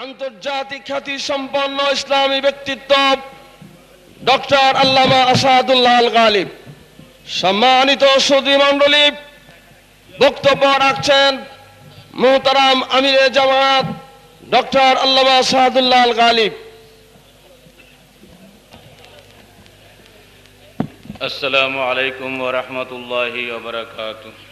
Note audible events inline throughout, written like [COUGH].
আন্তর্জাতিক খ্যাতি সম্পন্ন ইসলামী ব্যক্তিত্ব ডক্টর আল্লামা আসাদুল্লাহ আল গালিব। সম্মানিত সুদী মন্ডলী বক্তব্য রাখছেন মোহতারাম আমির জামাত ডক্টর আল্লামা আসাদুল্লাহ আল গালিব। আসসালামু আলাইকুম ওরহমতুল্লাহ বারকাতুহ।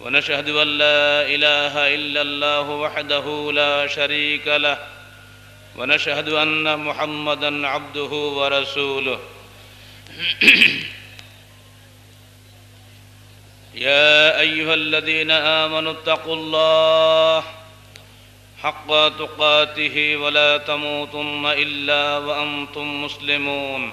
ونشهد أن لا إله إلا الله وحده لا شريك له ونشهد أن محمدا عبده ورسوله. [CLEARS THROAT] يا أيها الذين آمنوا اتقوا الله حق تقاته ولا تموتن إلا وأنتم مسلمون.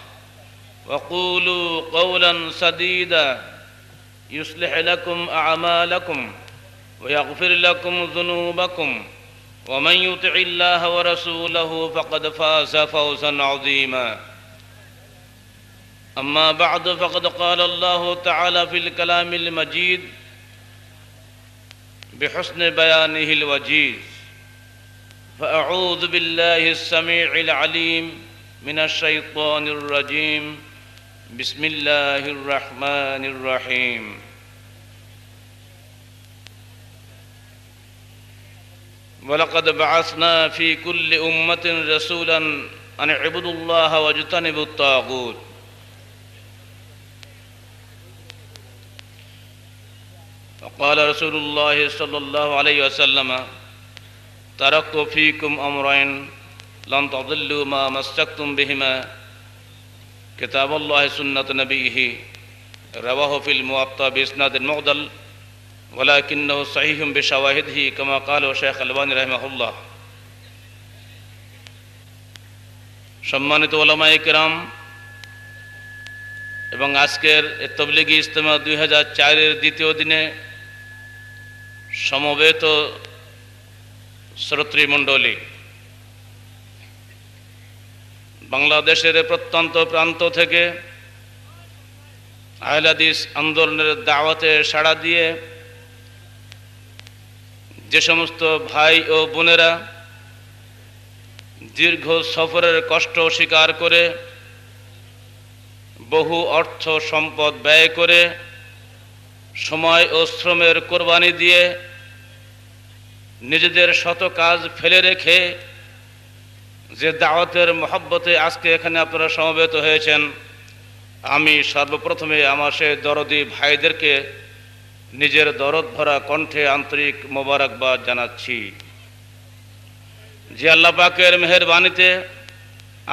وقولوا قولا سديدا. يصلح لكم أعمالكم ويغفر لكم ذنوبكم. ومن يطع الله ورسوله فقد فاز فوزا عظيما. أما بعد فقد قال الله تعالى في الكلام المجيد بحسن بيانه الوجيز فأعوذ بالله السميع العليم من الشيطان الرجيم. بسم الله الرحمن الرحيم. ولقد بعثنا في كل أمة رسولا أن اعبدوا الله واجتنبوا الطاغوت. وقال رسول الله صلى الله عليه وسلم تركت فيكم أمرين لن تضلوا ما مسكتم بهما كتاب الله سنة نبيه رواه في الموطأ بإسناد معضل ولكنه صحيح بشواهده كما قال شيخ الباني رحمه الله সম্মানিত ওলামাই কেরাম এবং আজকের তবলিগি ইজতেমা দুই হাজার চারের দ্বিতীয় দিনে সমবেত শ্রোতৃমণ্ডলী বাংলাদেশের প্রত্যন্ত প্রান্ত থেকে আহলাদিস আন্দোলনের দাওয়াতে সাড়া দিয়ে যে সমস্ত ভাই ও বোনেরা দীর্ঘ সফরের কষ্ট স্বীকার করে, বহু অর্থ সম্পদ ব্যয় করে, সময় ও শ্রমের কোরবানি দিয়ে নিজেদের শত কাজ ফেলে রেখে যে দাওয়াতের মহব্বতে আজকে এখানে আপনারা সমবেত হয়েছেন, আমি সর্বপ্রথমে আমার সে দরদি ভাইদেরকে নিজের দরদ ভরা কণ্ঠে আন্তরিক মোবারকবাদ জানাচ্ছি। যে আল্লাহ পাকের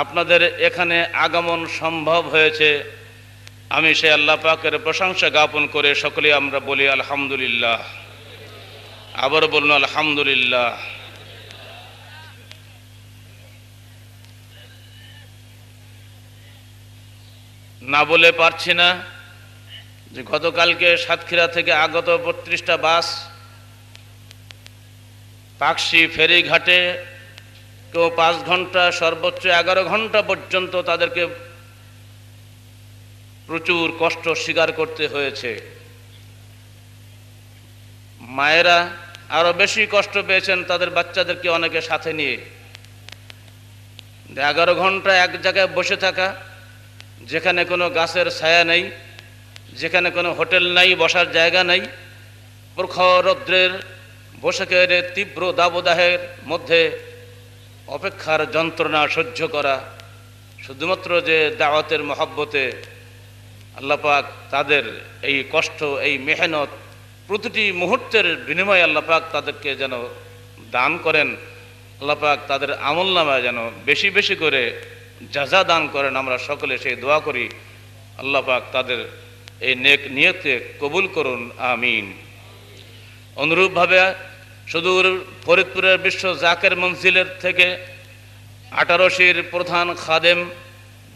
আপনাদের এখানে আগমন সম্ভব হয়েছে, আমি সে আল্লাহ পাকের প্রশংসা জ্ঞাপন করে সকলে আমরা বলি আলহামদুলিল্লাহ। আবার বলুন আলহামদুলিল্লাহ। না বলে পারছি না যে গতকালকে সাতক্ষীরা থেকে আগত বত্রিশটা বাস পাকশি ফেরিঘাটে কেউ পাঁচ ঘণ্টা, সর্বোচ্চ এগারো ঘণ্টা পর্যন্ত তাদেরকে প্রচুর কষ্ট স্বীকার করতে হয়েছে। মায়েরা আরও বেশি কষ্ট পেয়েছেন তাদের বাচ্চাদেরকে অনেকে সাথে নিয়ে। এগারো ঘণ্টা এক জায়গায় বসে থাকা যেখানে কোনো গাছের ছায়া নেই, যেখানে কোনো হোটেল নাই, বসার জায়গা নাই প্রখর রৌদ্রের বৈশাখের তীব্র দাবদাহের মধ্যে অপেক্ষার যন্ত্রণা সহ্য করা, শুধুমাত্র যে দাওয়াতের মহাব্বতে আল্লাপাক তাদের এই কষ্ট, এই মেহনত, প্রতিটি মুহূর্তের বিনিময়ে আল্লাপাক তাদেরকে যেন দান করেন আল্লাপাক তাদের আমল নামায় যেন বেশি বেশি করে যাজা দান করেন, আমরা সকলে সেই দোয়া করি। আল্লাপাক তাদের এই নেক নিয়তে কবুল করুন, আমিন। অনুরূপভাবে সুদূর ফরিদপুরের বিশ্ব জাকের মঞ্জিলের থেকে আঠারোশির প্রধান খাদেম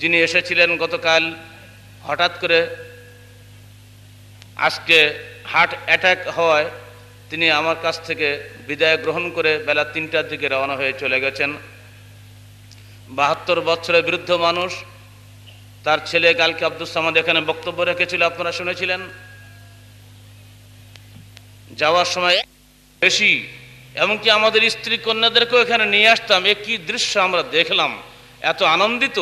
যিনি এসেছিলেন গতকাল, হঠাৎ করে আজকে হার্ট অ্যাটাক হওয়ায় তিনি আমার কাছ থেকে বিদায় গ্রহণ করে বেলা তিনটার দিকে রওনা হয়ে চলে গেছেন। বাহাত্তর বছরের বৃদ্ধ মানুষ, তার ছেলে কালকে আব্দুল সামাদ এখানে বক্তব্য রেখেছিল, আপনারা শুনেছিলেন? যাওয়ার সময় বেশি, এমনকি আমাদের স্ত্রী কন্যাদেরকেও এখানে নিয়ে আসতাম, এ কি দৃশ্য আমরা দেখলাম, এত আনন্দিত।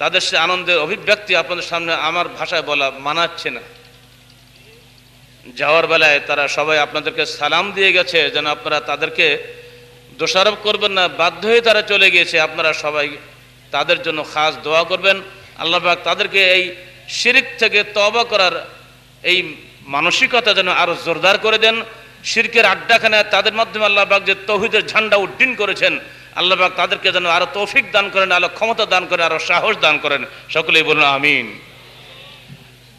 তাদের সে আনন্দের অভিব্যক্তি আপনাদের সামনে আমার ভাষায় বলা মানাচ্ছে না। যাওয়ার বেলায় তারা সবাই আপনাদেরকে সালাম দিয়ে গেছে, যেন আপনারা তাদেরকে দোষারোপ করবেন না, বাধ্য হয়ে তারা চলে গিয়েছে। আপনারা সবাই তাদের জন্য খাস দোয়া করবেন। আল্লাহবাক তাদেরকে এই শিরিক থেকে তবা করার এই মানসিকতা যেন আরও জোরদার করে দেন। শিরকের আড্ডাখানায় তাদের মাধ্যমে আল্লাহ পাক যে তৌহিদের ঝান্ডা উড্ডীন করেছেন, আল্লাহ পাক তাদেরকে যেন আরও তৌফিক দান করেন, আরও ক্ষমতা দান করেন, আরও সাহস দান করেন। সকলেই বলুন, আমিন।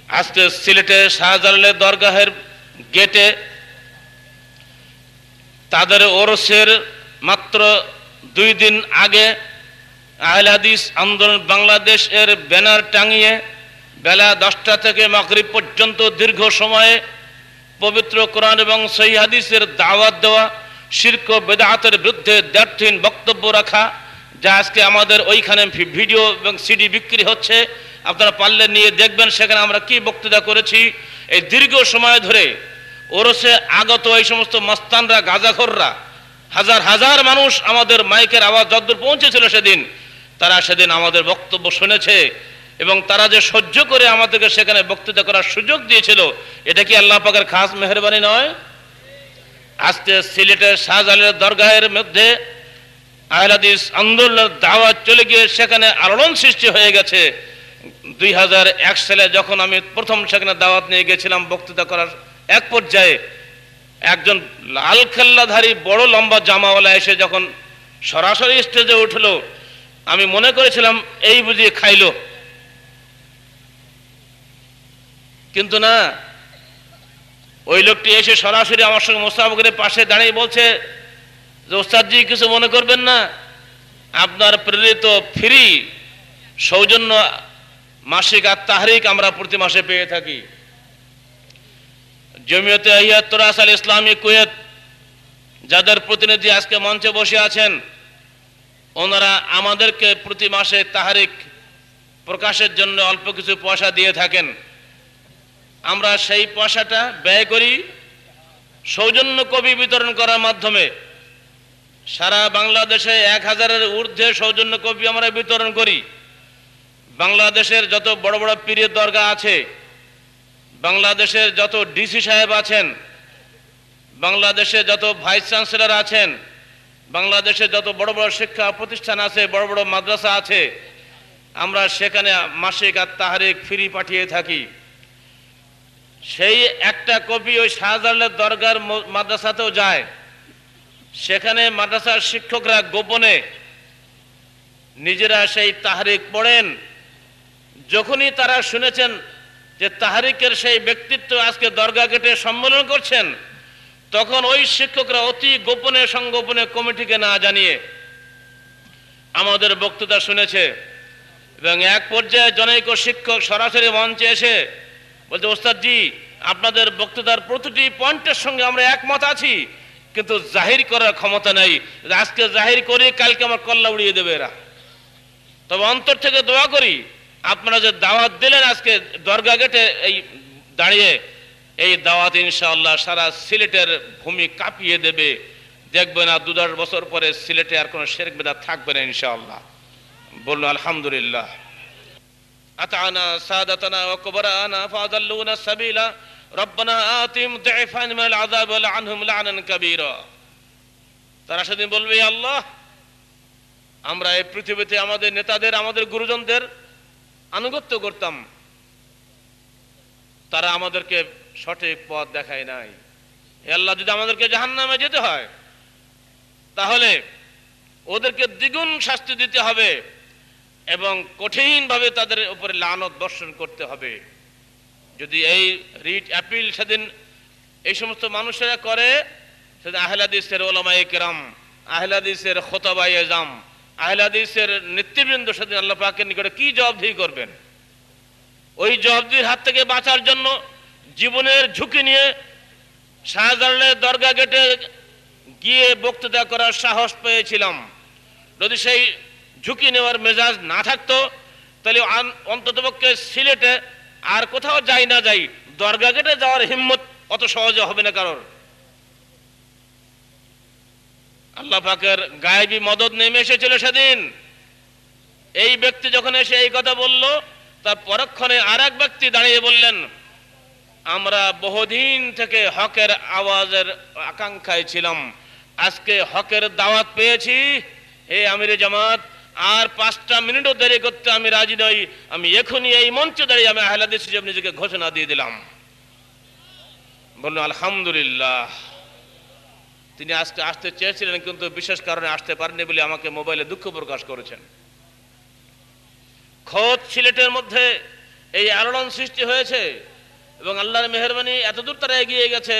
আজকে সিলেটে শাহজালালের দরগাহের গেটে তাদের ওরসের মাত্র দুই দিন আগে আহলে হাদিস আন্দোলন বাংলাদেশ এর ব্যানার টাঙিয়ে বেলা দশটা থেকে মাগরিব পর্যন্ত দীর্ঘ সময়ে পবিত্র কোরআন এবং সহি হাদিসের দাওয়াত দেওয়া, শির্ক বেদাহাতের বিরুদ্ধে দ্ব্যর্থহীন বক্তব্য রাখা, যা আজকে আমাদের ওইখানে ভিডিও এবং সিডি বিক্রি হচ্ছে। আপনারা পারলে নিয়ে দেখবেন সেখানে আমরা কি বক্তৃতা করেছি। এই দীর্ঘ সময় ধরে ওরসে আগত এই সমস্ত মস্তানরা, গাজাখররা হাজার হাজার মানুষ আমাদের মাইকের আওয়াজ যদ্দূর পৌঁছেছিল সেদিন, তারা সেদিন আমাদের বক্তব্য শুনেছে এবং তারা যে সহ্য করে আমাদেরকে সেখানে বক্তৃতা করার সুযোগ দিয়েছিল, এটা কি আল্লাহ পাকের খাস মেহরবানি নয়? আজকে সিলেটের শাহজালের দরগাহের মধ্যে আহলাদিস আন্দোলনের দাওয়াত চলে গিয়ে সেখানে আলোড়ন সৃষ্টি হয়ে গেছে। দুই হাজার এক সালে যখন আমি প্রথম সেখানে দাওয়াত নিয়ে গেছিলাম বক্তৃতা করার এক পর্যায়ে একজন লাল খেল্লাধারী বড় লম্বা জামাওয়ালা এসে যখন সরাসরি স্টেজে উঠল, আমি মনে করেছিলাম, এই বুঝিয়ে খাইলো। কিন্তু না, ওই লোকটি এসে সরাসরি আমার সঙ্গে মোস্তাফকের পাশে দাঁড়িয়ে বলছে যে, ওস্তাদজি, কিছু মনে করবেন না, আপনার প্রেরিত ফ্রি সৌজন্য মাসিক আর তাহারিক আমরা প্রতি মাসে পেয়ে থাকি। জমিয়তে আহিয়াত্তরাস আল ইসলামী কুয়েত, যাদের প্রতিনিধি আজকে মঞ্চে বসে আছেন, ওনারা আমাদেরকে প্রতি মাসে তাহারিক প্রকাশের জন্য অল্প কিছু পয়সা দিয়ে থাকেন। আমরা সেই পয়সাটা ব্যয় করি, সৌজন্য কবি বিতরণ করার মাধ্যমে। সারা বাংলাদেশে এক হাজারের ঊর্ধ্বে সৌজন্য কবি আমরা বিতরণ করি। বাংলাদেশের যত বড় বড় পীরের দরগা আছে বাংলাদেশের যত ডিসি সাহেব আছেন বাংলাদেশে যত ভাইস চ্যান্সেলর আছেন বাংলাদেশে যত বড় বড় শিক্ষা প্রতিষ্ঠান আছে, বড় বড় মাদ্রাসা আছে, আমরা সেখানে মাসিক আর তাহারিক ফ্রি পাঠিয়ে থাকি। সেই একটা কপি ওই শাহজালালের দরগার মাদ্রাসাতেও যায়। সেখানে মাদ্রাসার শিক্ষকরা গোপনে নিজেরা সেই তাহারিক পড়েন। যখনই তারা শুনেছেন যে তাহারিকের সেই ব্যক্তিত্ব আজকে দরগা গেটে সম্মেলন করছেন, তখন ওই শিক্ষকরা অতি গোপনে, সংগোপনে কমিটিকে না জানিয়ে আমাদের বক্তৃতা শুনেছে এবং এক পর্যায়ে জনৈক শিক্ষক সরাসরি মঞ্চে এসে বলছে, ওস্তাদজি, আপনাদের বক্তৃতার প্রতিটি পয়েন্টের সঙ্গে আমরা একমত আছি, কিন্তু জাহির করার ক্ষমতা নেই। আজকে জাহির করে, কালকে আমার কল্লা উড়িয়ে দেবে এরা। তবে অন্তর থেকে দোয়া করি আপনারা যে দাওয়াত দিলেন আজকে দরগা গেটে, এই দাঁড়িয়ে, এই দাওয়াত ইনশাআল্লাহ সারা সিলেটের ভূমি কাঁপিয়ে দেবে। দেখবে না দু দশ বছর পরে সিলেটে আর কোনো শেরেক বেদা থাকবে না ইনশাআল্লাহ। বলল আলহামদুলিল্লাহ। আতানা সাদাতানা ওকবরানা ফাদাল্লুনা সাবিলা। রব্বানা আতিম দাইফান মিনাল আযাব ওয়া আনহুম লানান কাবীরা। তারা সেদিন বলবে আল্লাহ, আমরা এই পৃথিবীতে আমাদের নেতাদের, আমাদের গুরুজনদের আনুগত্য করতাম। তারা আমাদেরকে সঠিক পথ দেখায় নাই। আল্লাহ, যদি আমাদেরকে জাহান্নামে যেতে হয়, তাহলে ওদেরকে দ্বিগুণ শাস্তি দিতে হবে এবং কঠিনভাবে তাদের উপরে লানত বর্ষণ করতে হবে। যদি এই রিট অ্যাপিল সেদিন এই সমস্ত মানুষেরা করে, সেদিন আহলাদিসের ওলামাই কেরাম, আহলাদিসের খোতাবাই এজাম আহলাদিসের নেতৃবৃন্দ সেদিন আল্লাহ পাকের নিকটে কি জবাবদিহি করবেন? ওই জবাবদিহির হাত থেকে বাঁচার জন্য জীবনের ঝুঁকি নিয়ে শাহজালালের দরগা গেটে গিয়ে বক্তৃতা করার সাহস পেয়েছিলাম। যদি সেই ঝুঁকি নেওয়ার মেজাজ না থাকতো, তাহলে অন্ততপক্ষে সিলেটে আর কোথাও যাই না যাই দরগা গেটে যাওয়ার হিম্মত অত সহজে হবে না কারোর। আল্লাহ পাকের গায়েবী মদত নেমে এসেছিল সেদিন। এই ব্যক্তি যখন এসে এই কথা বলল, তার পরক্ষণে আর ব্যক্তি দাঁড়িয়ে বললেন, আমরা বহুদিন থেকে হকের আওয়াজের আকাঙ্ক্ষায় ছিলাম। আজকে হকের দাওয়াত পেয়েছি। হে আমির জামাত, আর পাঁচটা মিনিটও দেরি করতে আমি রাজি নই। আমি এখনই এই মঞ্চে দাঁড়িয়ে আমি আহলাদিস নিজেকে ঘোষণা দিয়ে দিলাম। বলল, আলহামদুলিল্লাহ। তিনি আজকে আসতে চেয়েছিলেন, কিন্তু বিশেষ কারণে আসতে পারেননি বলে আমাকে মোবাইলে দুঃখ প্রকাশ করেছেন। খোদ সিলেটের মধ্যে এই আলোড়ন সৃষ্টি হয়েছে এবং আল্লাহর মেহরবানি এতদূর তারা এগিয়ে গেছে,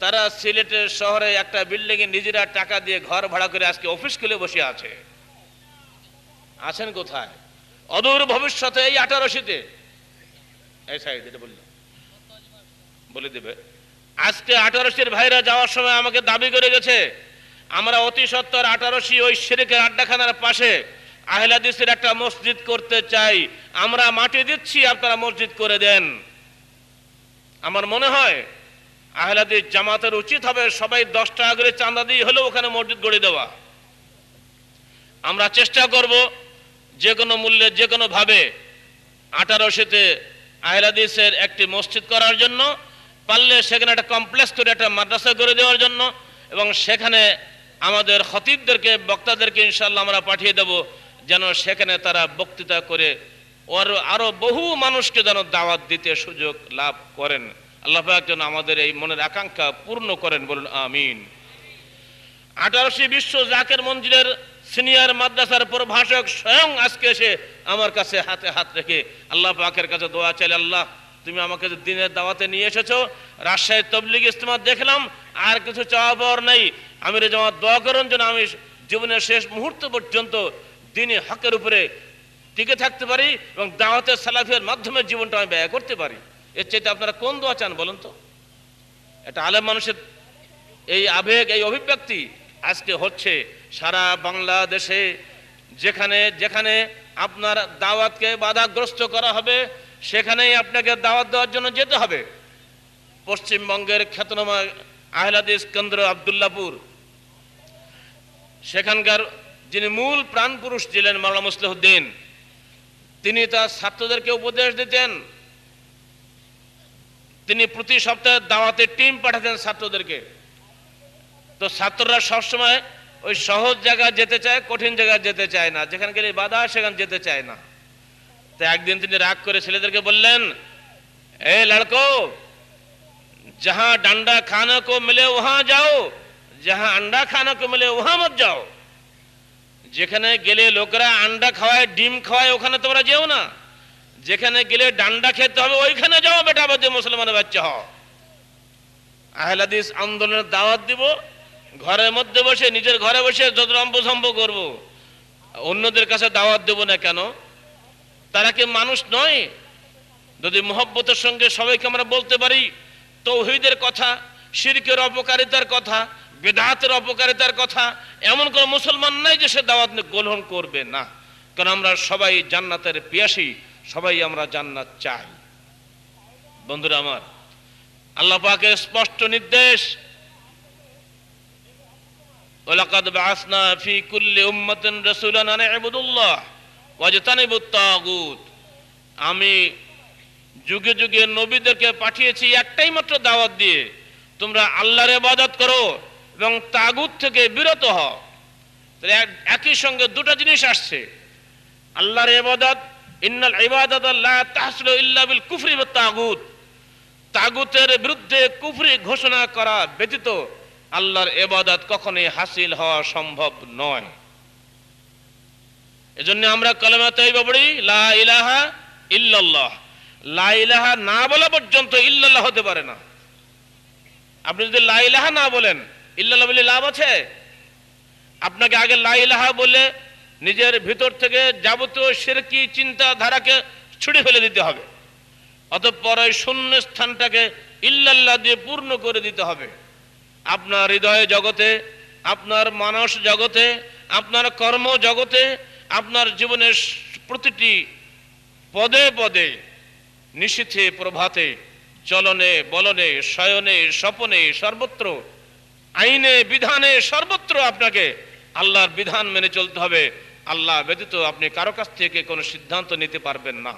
তারা সিলেটের শহরে একটা বিল্ডিং এ নিজেরা টাকা দিয়ে ঘর ভাড়া করে আজকে অফিস খুলে বসে আছে। আছেন কোথায়? অদূর ভবিষ্যতে এই আঠারোশিতে। এই সাইড এটা বলল। বলে দেবে। আজকে আঠারোশির ভাইরা যাওয়ার সময় আমাকে দাবি করে গেছে, আমরা অতি সত্তর আঠারোশি ওই শেরেকের আড্ডাখানার পাশে আহলাদিসের একটা মসজিদ করতে চাই। আমরা মাটি দিচ্ছি, আপনারা মসজিদ করে দেন। আমার মনে হয় আহলাদিস জামাতের উচিত হবে সবাই দশ টাকা করে চাঁদা দিয়ে হলেও ওখানে মসজিদ গড়ে দেওয়া। আমরা চেষ্টা করব যে কোনো মূল্যে, যে কোনো ভাবে আঠারোশোতে আহলাদিসের একটি মসজিদ করার জন্য পারলে সেখানে একটা কমপ্লেক্স করে একটা মাদ্রাসা করে দেওয়ার জন্য এবং সেখানে আমাদের খতিবদেরকে, বক্তাদেরকে ইনশাল্লাহ আমরা পাঠিয়ে দেব যেন সেখানে তারা বক্তৃতা করে ওর আরও বহু মানুষকে যেন দাওয়াত দিতে সুযোগ লাভ করেন। আল্লাহ যেন আমাদের এই মনের আকাঙ্ক্ষা পূর্ণ করেন বলুন, আমিন। আঠারোশি বিশ্ব জাকের মন্দিরের সিনিয়র মাদ্রাসার প্রভাষক স্বয়ং আজকে এসে আমার কাছে হাতে হাত রেখে আল্লাহ পাকের কাছে দোয়া চাইলে, আল্লাহ তুমি আমাকে যে দিনের দাওয়াতে নিয়ে এসেছ রাজশাহী তবলিগ ইস্তেমা দেখলাম, আর কিছু চাওয়া পাওয়ার নেই। আমি রে জামাত দোয়া করুন যেন আমি জীবনের শেষ মুহূর্ত পর্যন্ত দিনে হকের উপরে টিকে থাকতে পারি এবং দাওয়াতের সালাফিয়ার মাধ্যমে জীবনটা আমি ব্যয় করতে পারি। এর চাইতে আপনারা কোন দোয়া চান বলুন তো? এটা আলেম মানুষের এই আবেগ, এই অভিব্যক্তি আজকে হচ্ছে সারা বাংলাদেশে। যেখানে যেখানে আপনার দাওয়াতকে বাধাগ্রস্ত করা হবে সেখানেই আপনাকে দাওয়াত দেওয়ার জন্য যেতে হবে। পশ্চিমবঙ্গের খ্যাতনামা আহলাদিস কেন্দ্র আবদুল্লাপুর। সেখানকার যিনি মূল প্রাণ পুরুষ ছিলেন মাওলানা মুসলিহুদ্দিন, তিনি তার ছাত্রদেরকে উপদেশ দিতেন। তিনি প্রতি সপ্তাহে দাওয়াতের টিম পাঠাতেন ছাত্রদেরকে। তো ছাত্ররা সবসময় ওই সহজ জায়গায় যেতে চায়, কঠিন জায়গায় যেতে চায় না। যেখানে গেলে বাধা, সেখানে যেতে চায় না। তো একদিন তিনি রাগ করে ছেলেদেরকে বললেন এ লড়কো जहां डंडा खाना को मिले वहां जाओ जहां अंडा खाना को मिले वहां मत जाओ যেখানে গেলে লোকেরা আন্ডা খাওয়ায় ডিম খাওয়ায় ওখানে তোমরা যেও না যেখানে গেলে ডান্ডা খেতে হবে ওইখানে যাও বেটা বাদে মুসলমানের বাচ্চা হও আহলাদিস আন্দোলনের দাওয়াত দিব ঘরের মধ্যে বসে নিজের ঘরে বসে যত রম্বসম্ব করব অন্যদের কাছে দাওয়াত দেব না কেন তারা কি মানুষ নয়? যদি মোহব্বতের সঙ্গে সবাইকে আমরা বলতে পারি, তৌহিদের কথা, শিরকের অপকারিতার কথা, বেদাতের অপকারিতার কথা, এমন কোন মুসলমান নাই যে সে দাওয়াত গ্রহণ করবে না। কারণ আমরা সবাই জান্নাতের পিয়াসী, সবাই আমরা জান্নাত চাই। বন্ধুরা আমার, আল্লাহ পাকের স্পষ্ট নির্দেশ, ওয়ালাকাদ বাআসনা ফি কুল্লি উম্মাতিন রাসূলান আন ওয়াজতানিবুত আমি যুগে যুগে নবীদেরকে পাঠিয়েছি একটাই মাত্র দাওয়াত দিয়ে, তোমরা আল্লাহর ইবাদত করো এবং তাগুত থেকে বিরত হও। তাহলে এক- একই সঙ্গে দুটো জিনিস আসছে। আল্লাহর ইবাদত, ইন্নাল ইবাদত লা তাহসিলু ইল্লা বিল কুফরি ওয়াত তাগুত। তাগুতের বিরুদ্ধে কুফরি ঘোষণা করা ব্যতীত আল্লাহর এবাদত কখনোই হাসিল হওয়া সম্ভব নয়। এজন্য আমরা কলেমা তৈবা পড়ি, লা ইলাহা ইল্লাল্লাহ। লা ইলাহা না বলা পর্যন্ত ইল্লাল্লাহ হতে পারে না। আপনি যদি লা ইলাহা না বলেন, ইল্লাল্লাহ বলে লাভ আছে? আপনাকে আগে লা ইলাহা বলে নিজের ভিতর থেকে যাবতীয় শিরকি চিন্তাধারাকে ছুড়ে ফেলে দিতে হবে। অতঃপর ওই শূন্য স্থানটাকে ইল্লাল্লাহ দিয়ে পূর্ণ করে দিতে হবে। আপনার হৃদয় জগতে, আপনার মানস জগতে, আপনার কর্ম জগতে আপনার জীবনের প্রতিটি পদে পদে, নিশীথে, প্রভাতে, চলনে, বলনে, শয়নে, স্বপনে, সর্বত্র, আইনে, বিধানে, সর্বত্র আপনাকে আল্লাহর বিধান মেনে চলতে হবে। আল্লাহ ব্যতীত আপনি কারও কাছ থেকে কোনো সিদ্ধান্ত নিতে পারবেন না।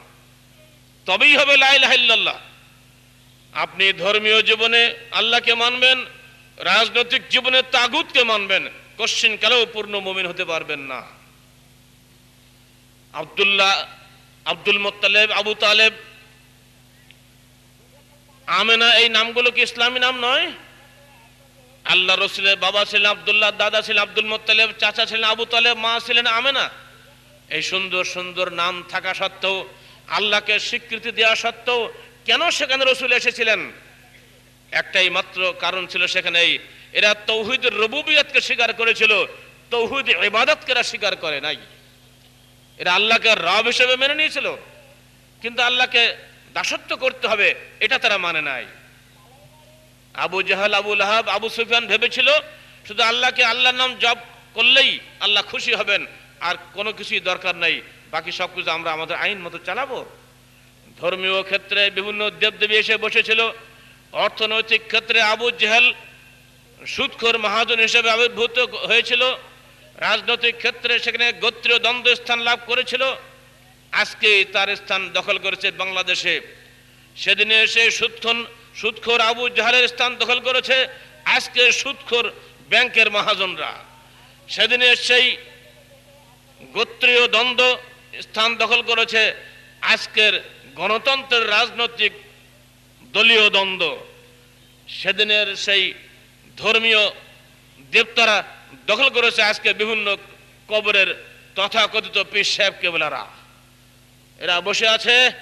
তবেই হবে লাইল্লাহ আপনি ধর্মীয় জীবনে আল্লাহকে মানবেন, রাজনৈতিক জীবনে তাগুতকে মানবেন, কশ্চিন কালেও পূর্ণ মুমিন হতে পারবেন না। আব্দুল্লাহ, আব্দুল মোত্তালেব, আবু তালেব। আমেনা, এই নামগুলো কি ইসলামী নাম নয়? আল্লাহ রসুলের বাবা ছিলেন আবদুল্লাহ, দাদা ছিলেন আব্দুল মোত্তালেব, চাচা ছিলেন আবু তালেব, মা ছিলেন আমেনা। এই সুন্দর সুন্দর নাম থাকা সত্ত্বেও, আল্লাহকে স্বীকৃতি দেওয়া সত্ত্বেও কেন সেখানে রসুল এসেছিলেন? একটাই মাত্র কারণ ছিল সেখানে এরা তৌহিদ রবুবিয়তকে স্বীকার করেছিল, তৌহিদ ইবাদতকে এরা স্বীকার করে নাই। এরা আল্লাহকে রব হিসেবে মেনে নিয়েছিল। কিন্তু আল্লাহকে দাসত্ব করতে হবে, এটা তারা মানে নাই। আবু জাহাল, আবু লাহাব, আবু সুফিয়ান ভেবেছিল, শুধু আল্লাহকে আল্লাহর নাম জপ করলেই আল্লাহ খুশি হবেন, আর কোনো কিছুই দরকার নাই। বাকি সব কিছু আমরা আমাদের আইন মতো চালাবো। ধর্মীয় ক্ষেত্রে বিভিন্ন দেবদেবী এসে বসেছিল। অর্থনৈতিক ক্ষেত্রে আবু জেহেল সুদখোর মহাজন হিসেবে আবির্ভূত হয়েছিল। রাজনৈতিক ক্ষেত্রে সেখানে গোত্রীয় দ্বন্দ্ব স্থান লাভ করেছিল। আজকে তার স্থান দখল করেছে বাংলাদেশে। সেদিনে এসে সুদখন সুদখোর আবু জাহালের স্থান দখল করেছে। আজকে সুদখোর ব্যাংকের মহাজনরা। সেদিনে সেই গোত্রীয় দ্বন্দ্ব স্থান দখল করেছে। আজকের গণতন্ত্রের রাজনৈতিক দলীয় দ্বন্দ্ব। সেদিনের সেই ধর্মীয় দেবতারা দখল করেছে আজকে বিভিন্ন কবরের তথাকথিত পীর সাহেব কেবলারা। এরা বসে আছে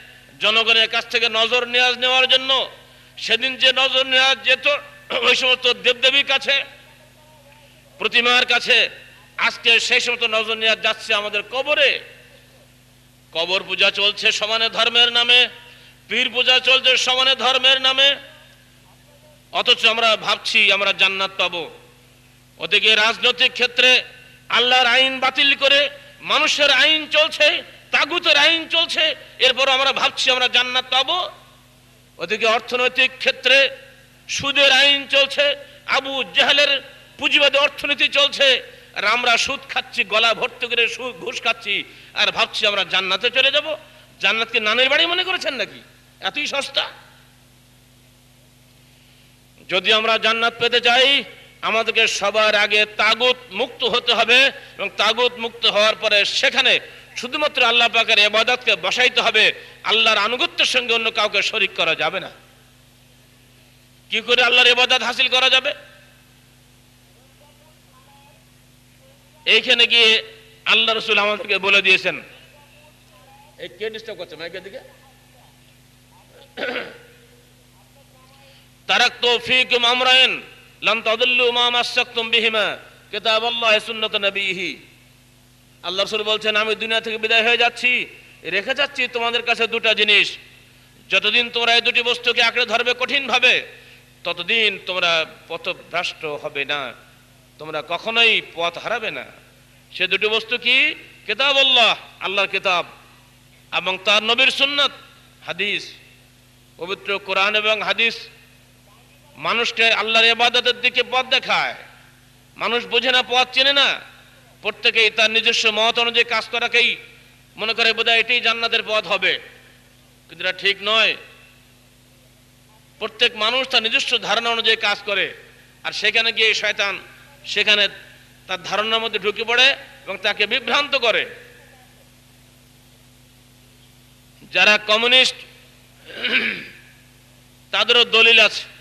জনগণের কাছ থেকে নজর নেওয়াজ নেওয়ার জন্য। সেদিন যে নজর নেওয়া যেত, ওই সমস্ত দেবদেবীর কাছে, প্রতিমার কাছে, আজকে সেই সমস্ত নজর নেওয়া যাচ্ছে আমাদের কবরে। কবর পূজা চলছে সমানে ধর্মের নামে, পীর পূজা চলছে সমানে ধর্মের নামে। অথচ আমরা ভাবছি আমরা জান্নাত পাবো। ওদিকে রাজনৈতিক ক্ষেত্রে আল্লাহর আইন বাতিল করে মানুষের আইন চলছে, তাগুতের আইন চলছে এরপর আমরা ভাবছি আমরা জান্নাত পাবো। ওদিকে অর্থনৈতিক ক্ষেত্রে সুদের আইন চলছে, আবু জাহেলের পুঁজিবাদী অর্থনীতি চলছে, আর আমরা সুদ খাচ্ছি, গলা ভর্তি করে সুদ, ঘুষ খাচ্ছি, আর ভাবছি আমরা জান্নাতে চলে যাব। জান্নাতকে নানের বাড়ি মনে করেছেন নাকি? এতই সস্তা? যদি আমরা জান্নাত পেতে চাই আমাদেরকে সবার আগে তাগুত মুক্ত হতে হবে এবং তাগুত মুক্ত হওয়ার পরে সেখানে শুধুমাত্র আল্লাহ পাকের এবাদতকে বসাইতে হবে, আল্লাহর আনুগত্যের সঙ্গে অন্য কাউকে শরিক করা যাবে না। কি করে আল্লাহর এবাদত হাসিল করা যাবে? এইখানে গিয়ে আল্লাহ রসুল আমাদেরকে বলে দিয়েছেন। এই কে ডিস্টার্ব করছে মাইকের দিকে? তারাক্তু ফীকুম আমরাইন। আল্লাহ রাসূল বলছেন, আমি দুনিয়া থেকে বিদায় হয়ে যাচ্ছি। রেখে যাচ্ছি তোমাদের কাছে দুটো জিনিস। যতদিন তোমরা এই দুটি বস্তুকে আঁকড়ে ধরবে কঠিন ভাবে ততদিন তোমরা পথভ্রষ্ট হবে না। তোমরা কখনোই পথ হারাবে না। সে দুটি বস্তু কি? কিতাব আল্লাহ, আল্লাহর কিতাব। এবং তার নবীর সুন্নাত, হাদিস। পবিত্র কোরআন এবং হাদিস। মানুষকে আল্লাহর ইবাদতের দিকে পথ দেখায়। মানুষ বোঝে না, পথ চেনে না। প্রত্যেকেই তার নিজস্ব মত অনুযায়ী কাজ করাকেই মনে করে বোধহয় এটাই জান্নাতের পথ হবে। কিন্তু এটা ঠিক নয়। প্রত্যেক মানুষ তার নিজস্ব ধারণা অনুযায়ী কাজ করে। আর সেখানে গিয়ে শয়তান সেখানে তার ধারণার মধ্যে ঢুকে পড়ে এবং তাকে বিভ্রান্ত করে। যারা কমিউনিস্ট, তাদেরও দলিল আছে।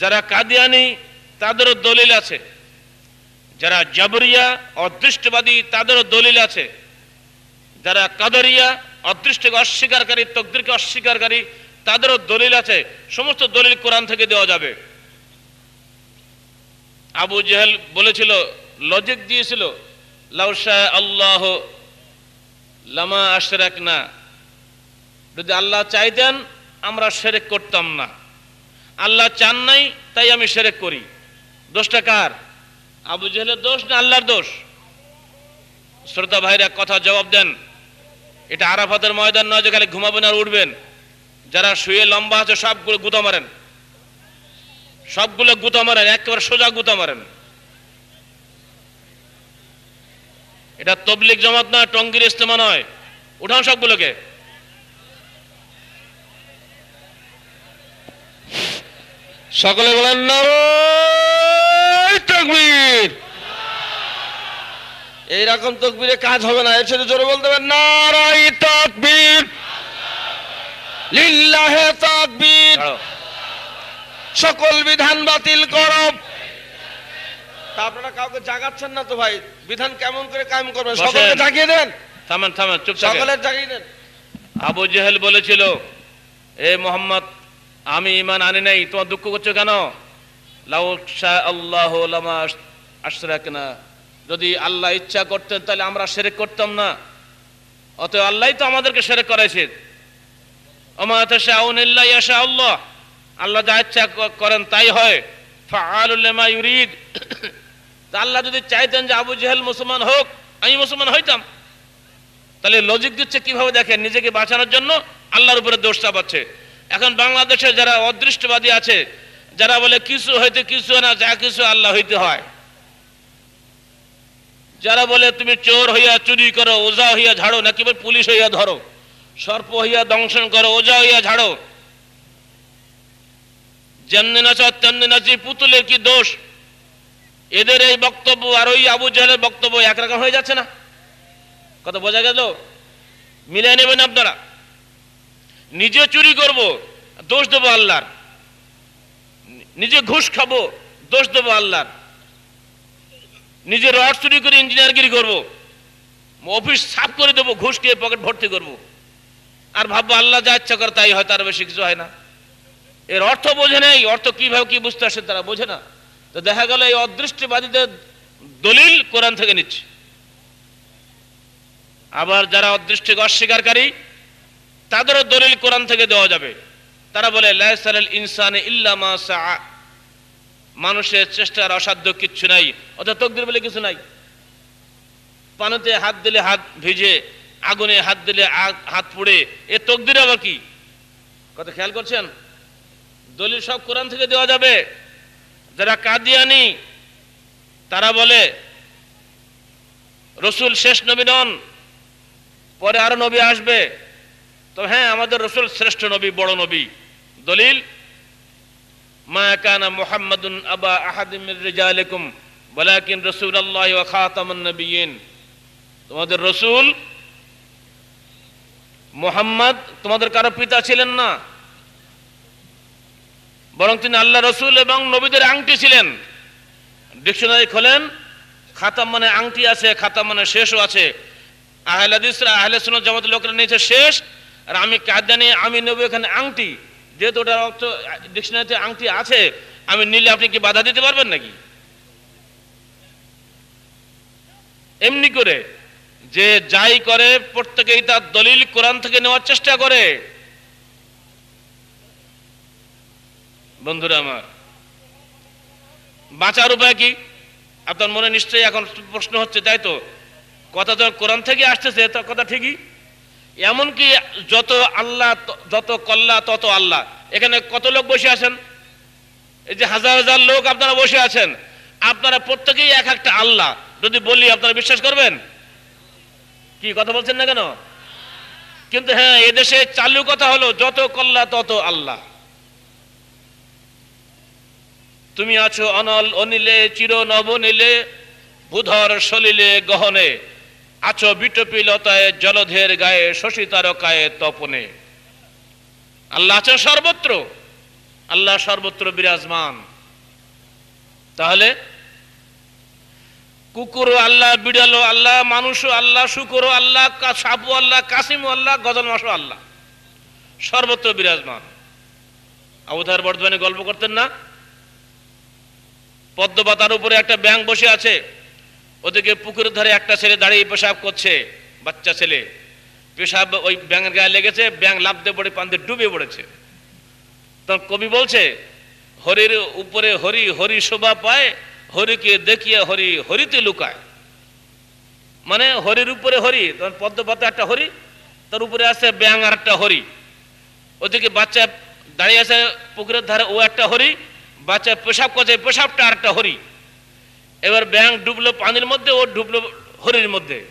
যারা কাদিয়ানি, তাদেরও দলিল আছে। যারা জাবরিয়া, অদৃষ্টবাদী, তাদেরও দলিল আছে। যারা কাদরিয়া, অদৃষ্টকে অস্বীকারী, তকদিরকে অস্বীকারী, তাদেরও দলিল আছে। সমস্ত দলিল কোরআন থেকে দেওয়া যাবে। আবু জেহেল বলেছিল লজিক দিয়েছিল লাউসা আল্লাহ লামা আশরাক না যদি আল্লাহ চাইতেন, আমরা সেরেক করতাম না। আল্লাহ চান নাই, তাই আমি সেরেক করি। দোষটা কার? আবু জেহেলের দোষ না আল্লাহর দোষ? শ্রোতা ভাইরা, কথা জবাব দেন। এটা আরাফাতের ময়দান নয় যে খালি ঘুমাবেন আর উঠবেন। যারা শুয়ে লম্বা আছে, সবগুলো গুতা মারেন। সবগুলো গুতা মারেন, একেবারে সোজা গুতা মারেন। এটা তবলিক জমাত নয়, টঙ্গির ইস্তেমা নয়। উঠান সবগুলোকে। সকলে বলেন নারায় এইরকম তকবীরে কাজ হবে না এর সাথে জোরে বলতে হবে নারাই তাকবীর। লিল্লাহে তাকবীর। সকল বিধান বাতিল করো। তা আপনারা কাউকে জাগাচ্ছেন না তো ভাই? বিধান কেমন করে কায়েম করবেন। সকলকে জাগিয়ে দেন। থামেন থামেন চুপ সকলের জাগিয়ে দেন। আবু জেহেল বলেছিল এ মোহাম্মদ আমি ইমান আনি নাই, তোমার দুঃখ করছ কেন? আল্লাহ লামা আশরাক না যদি আল্লাহ ইচ্ছা করতেন, তাহলে আমরা সেরেক করতাম না। অতএব আল্লাহ তো আমাদেরকে সেরেক ইল্লা ইয়াশা আল্লাহ। আল্লাহ যা ইচ্ছা করেন তাই হয়। তা আল্লাহ যদি চাইতেন যে আবু জেহেল মুসলমান হোক, আমি মুসলমান হইতাম। তাহলে লজিক দিচ্ছে কীভাবে দেখেন? নিজেকে বাঁচানোর জন্য আল্লাহর উপরে দোষ চাপাচ্ছে। এখন বাংলাদেশে যারা অদৃষ্টবাদী আছে, যারা বলে কিছু হইতে কিছু না, যা কিছু আল্লাহ হইতে হয়। যারা বলে তুমি চোর হইয়া চুরি করো, ওজা হইয়া ঝাড়ো, নাকি পুলিশ হইয়া ধরো, সর্প হইয়া দংশন করো, ওজা হইয়া ঝাড়ো। যেমনি নাচ তেমনি নাচি পুতুলের কি দোষ? এদের এই বক্তব্য আর ওই আবু জাহেলের বক্তব্য একরকম হয়ে যাচ্ছে না। কথা বোঝা গেল? মিলে নেবেন আপনারা। নিজে চুরি করব, দোষ দেবো আল্লাহর। নিজে ঘুষ খাব, দোষ দেবো আল্লাহর। নিজে রড চুরি করে ইঞ্জিনিয়ারগিরি করব, অফিস সাফ করে দেবো, ঘুষ খেয়ে পকেট ভর্তি করব। আর ভাববো আল্লাহ যা ইচ্ছা করে তাই হয়, তার বেশি কিছু হয় না। এর অর্থ বোঝে নেই, অর্থ কীভাবে কি বুঝতে আসে তারা বোঝে না। তো দেখা গেল এই অদৃষ্টিবাদীদের দলিল কোরআন থেকে নিচ্ছে। আবার যারা অদৃষ্টিকে অস্বীকারী তাদেরও দলিল কোরআন থেকে দেওয়া যাবে। তারা বলে ইনসানে ইল্লামা মানুষের চেষ্টার অসাধ্য কিচ্ছু নাই, অর্থাৎ তকদির বলে কিছু নাই। পানিতে হাত দিলে হাত ভিজে, আগুনে হাত দিলে হাত পুড়ে, এ তকদির আবার কি? কথা খেয়াল করছেন? দলিল সব কোরআন থেকে দেওয়া যাবে। যারা কাদিয়ানি, তারা বলে, রসুল শেষ নবী নন, পরে আরও নবী আসবে। তো হ্যাঁ আমাদের রসুল শ্রেষ্ঠ নবী, বড় নবী। দলিল, মা কানা আবা আহাদিম মির রিজালিকুম, ওয়ালাকিন রাসূলুল্লাহ ওয়া খাতামুন তোমাদের রসুল মুহাম্মদ, তোমাদের কারও পিতা ছিলেন না। বরং তিনি আল্লাহ রসুল এবং নবীদের আংটি ছিলেন। ডিকশনারি খোলেন, খাতাম মানে আংটি আছে, খাতাম মানে শেষও আছে। আহলে হাদিসরা, আহলে জামাতের লোকরা নিয়েছে শেষ আর আমি কাদানি, আমি নেব এখানে আংটি। যেহেতু ওটার অর্থ, ডিকশনারিতে আংটি আছে, আমি নিলে আপনি কি বাধা দিতে পারবেন নাকি? এমনি করে যে যাই করে, প্রত্যেকেই তার দলিল কোরআন থেকে নেওয়ার চেষ্টা করে। বন্ধুরা আমার, বাঁচার উপায় কি? আপনার মনে নিশ্চয়ই এখন প্রশ্ন হচ্ছে, তাই তো? কথা যখন কোরআন থেকে আসতেছে, তো কথা ঠিকই। এমনকি যত আল্লাহ, যত কল্লা, তত আল্লাহ। এখানে কত লোক বসে আছেন? এই যে হাজার হাজার লোক আপনারা বসে আছেন। আপনারা প্রত্যেকেই এক একটা আল্লাহ। যদি বলি, আপনারা বিশ্বাস করবেন? কি, কথা বলছেন না কেন? কিন্তু হ্যাঁ এদেশে চালু কথা হলো, যত কল্লা, তত আল্লাহ। তুমি আছো অনল অনিলে চির নবনীলে বুধর সলিলে গহনে। আছো বিটপিলতায় জলধের গায়ে শশী তারকায় তপনে। আল্লাহ আছেন সর্বত্র, আল্লাহ সর্বত্র বিরাজমান। তাহলে, কুকুরও আল্লাহ, বিড়ালও আল্লাহ, মানুষও আল্লাহ, শুকুরও আল্লাহ সাপু আল্লাহ কাসিমও আল্লাহ, গজল মাসও আল্লাহ। সর্বত্র বিরাজমান। আবুধার বর্ধমানে গল্প করতেন না? পদ্মপাতার উপরে একটা ব্যাং বসে আছে। ওদিকে পুকুরের ধারে একটা ছেলে দাঁড়িয়ে পেশাব করছে, বাচ্চা ছেলে। পেশাব ওই ব্যাঙের গায়ে লেগেছে ব্যাং লাভ দিয়ে পড়ে, পান্তে ডুবে পড়েছে। তখন কবি বলছে, হরির উপরে হরি হরি শোভা পায়, হরিকে দেখিয়ে হরি হরিতে লুকায়। মানে হরির উপরে হরি, তখন পদ্মপাতা একটা হরি, তার উপরে আছে ব্যাং আর একটা হরি। ওদিকে বাচ্চা দাঁড়িয়ে আছে পুকুরের ধারে, ও একটা হরি, বাচ্চা পেশাব করছে, পেশাবটা আর একটা হরি। এবার ব্যাং ডুবলো পানির মধ্যে, ও ডুবলো হরির মধ্যে।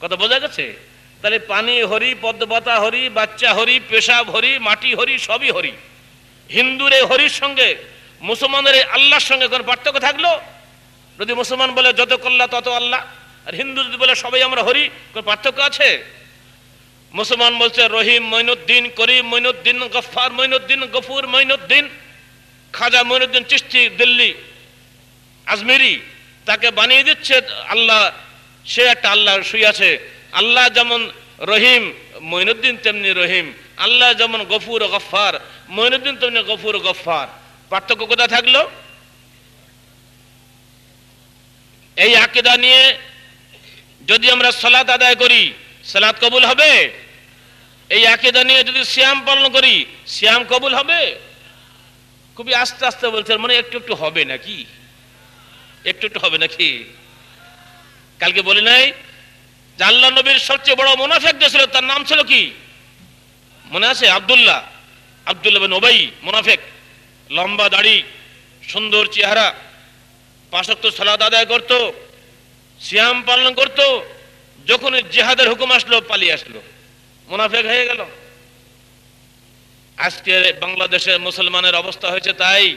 কথা বোঝা গেছে? তাহলে পানি হরি, পদ্মপাতা হরি, বাচ্চা হরি, পেশাব হরি, মাটি হরি, সবই হরি। হিন্দুর এই হরির সঙ্গে, মুসলমানের এই আল্লাহর সঙ্গে কোনো পার্থক্য থাকল? যদি মুসলমান বলে যত কল্লা, তত আল্লাহ, আর হিন্দু যদি বলে সবাই আমরা হরি, কোনো পার্থক্য আছে? মুসলমান বলছে, রহিম মইনুদ্দিন, করিম মইনুদ্দিন গফার মইনুদ্দিন, গফুর মইনুদ্দিন, খাজা মইনুদ্দিন চিস্তি দিল্লি আজমেরি, তাকে বানিয়ে দিচ্ছে আল্লাহ, সে একটা আল্লাহ শুয়ে আছে। আল্লাহ যেমন রহিম মইনুদ্দিন তেমনি রহিম। আল্লাহ যেমন গফুর গফার মইনুদ্দিন তেমনি গফুর গফার পার্থক্য কোথায় থাকল? এই আকিদা নিয়ে যদি আমরা সালাত আদায় করি, সালাত কবুল হবে? এই আকিদা নিয়ে যদি শ্যাম পালন করি শ্যাম কবুল হবে? খুবই আস্তে আস্তে বলছেন মানে একটু একটু হবে নাকি? একটু একটু হবে নাকি? কালকে বলি নাই যে আল্লাহ নবীর সবচেয়ে বড় মোনাফেক যে ছিল, তার নাম ছিল কি? মনে আছে? আব্দুল্লাহ। আব্দুল্লাহ বিন ওবাই, মোনাফেক। লম্বা দাড়ি, সুন্দর চেহারা পাঁচক্ত সালাদ আদায় করত, সিয়াম পালন করত, যখন জেহাদের হুকুম আসলো, পালিয়ে আসলো। মোনাফেক হয়ে গেল। আজকে বাংলাদেশের মুসলমানের অবস্থা হয়েছে তাই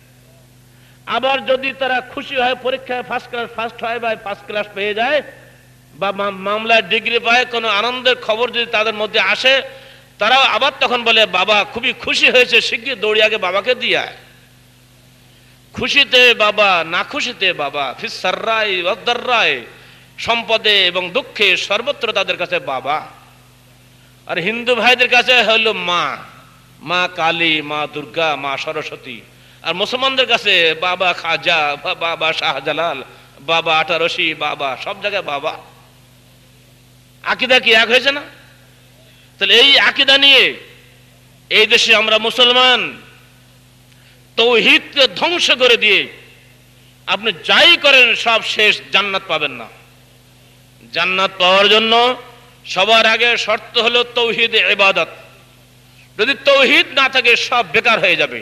আবার যদি তারা খুশি হয়, পরীক্ষায় ফার্স্ট ক্লাস ফার্স্ট হয় বা ফার্স্ট ক্লাস পেয়ে যায়, বা মামলায় ডিগ্রি পায়, কোনো আনন্দের খবর যদি তাদের মধ্যে আসে, তারাও আবার তখন বলে, বাবা, খুবই খুশি হয়েছে, শিগগির দৌড়ি আগে বাবাকে দিয়ে খুশিতে বাবা, না খুশিতে বাবা ফিসার রায় ফিসার্রাই রায় সম্পদে এবং দুঃখে সর্বত্র তাদের কাছে বাবা। আর হিন্দু ভাইদের কাছে হলো মা মা কালী, মা দুর্গা, মা সরস্বতী। আর মুসলমানদের কাছে বাবা খাজা বাবা শাহজালাল, বাবা আঠারশি বাবা, সব জায়গায় বাবা। আকিদা কি এক হয়েছে না? তাহলে এই আকিদা নিয়ে এই দেশে আমরা মুসলমান তৌহিদকে ধ্বংস করে দিয়ে আপনি যাই করেন, সব শেষ, জান্নাত পাবেন না। জান্নাত পাওয়ার জন্য সবার আগে শর্ত হলো তৌহিদ ইবাদত। যদি তৌহিদ না থাকে, সব বেকার হয়ে যাবে।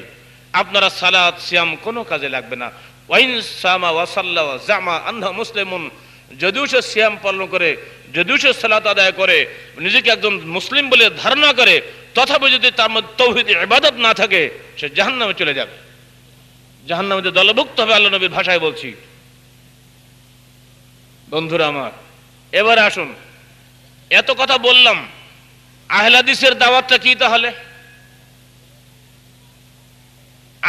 আপনারা সালাত, সিয়াম কোনো কাজে লাগবে না। ওয়াইন সামা ওয়াসাল্লা ওয়া জামা আন্ধা মুসলিমুন। যদিও সে সিয়াম পালন করে, যদিও সে সালাত আদায় করে, নিজেকে একজন মুসলিম বলে ধারণা করে, তথাপি যদি তার মধ্যে তৌহিদ, ইবাদত না থাকে, সে জাহান্নামে চলে যাবে। জাহান্নামে দলভুক্ত হবে আল্লাহ নবীর ভাষায় বলছি। বন্ধুরা আমার, এবার আসুন। এত কথা বললাম, আহলাদিসের দাওয়াতটা কি তাহলে?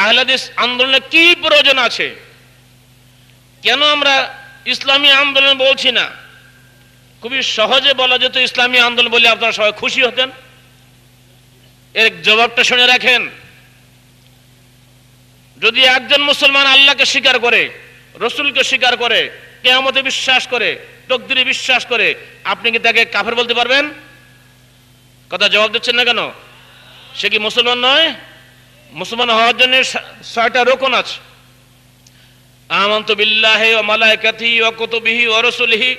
আহলাদিস আন্দোলনে কি প্রয়োজন আছে? কেন আমরা ইসলামী আন্দোলন বলছি না? খুবই সহজে বলা যেত ইসলামী আন্দোলন বলে আপনারা সবাই খুশি হতেন। এর জবাবটা শুনে রাখেন। যদি একজন মুসলমান আল্লাহকে স্বীকার করে, রসুলকে স্বীকার করে, কেয়ামতে বিশ্বাস করে, তকদিরে বিশ্বাস করে, আপনি কি তাকে কাফের বলতে পারবেন? কথা জবাব দিচ্ছেন না কেন? সে কি মুসলমান নয়? মুসলমান হওয়ার জন্য ছয়টা রোকন আছে। আমন্ত বিল্লাহে ও মালাইকাতি ও কুতুবিহি ও রসুলিহি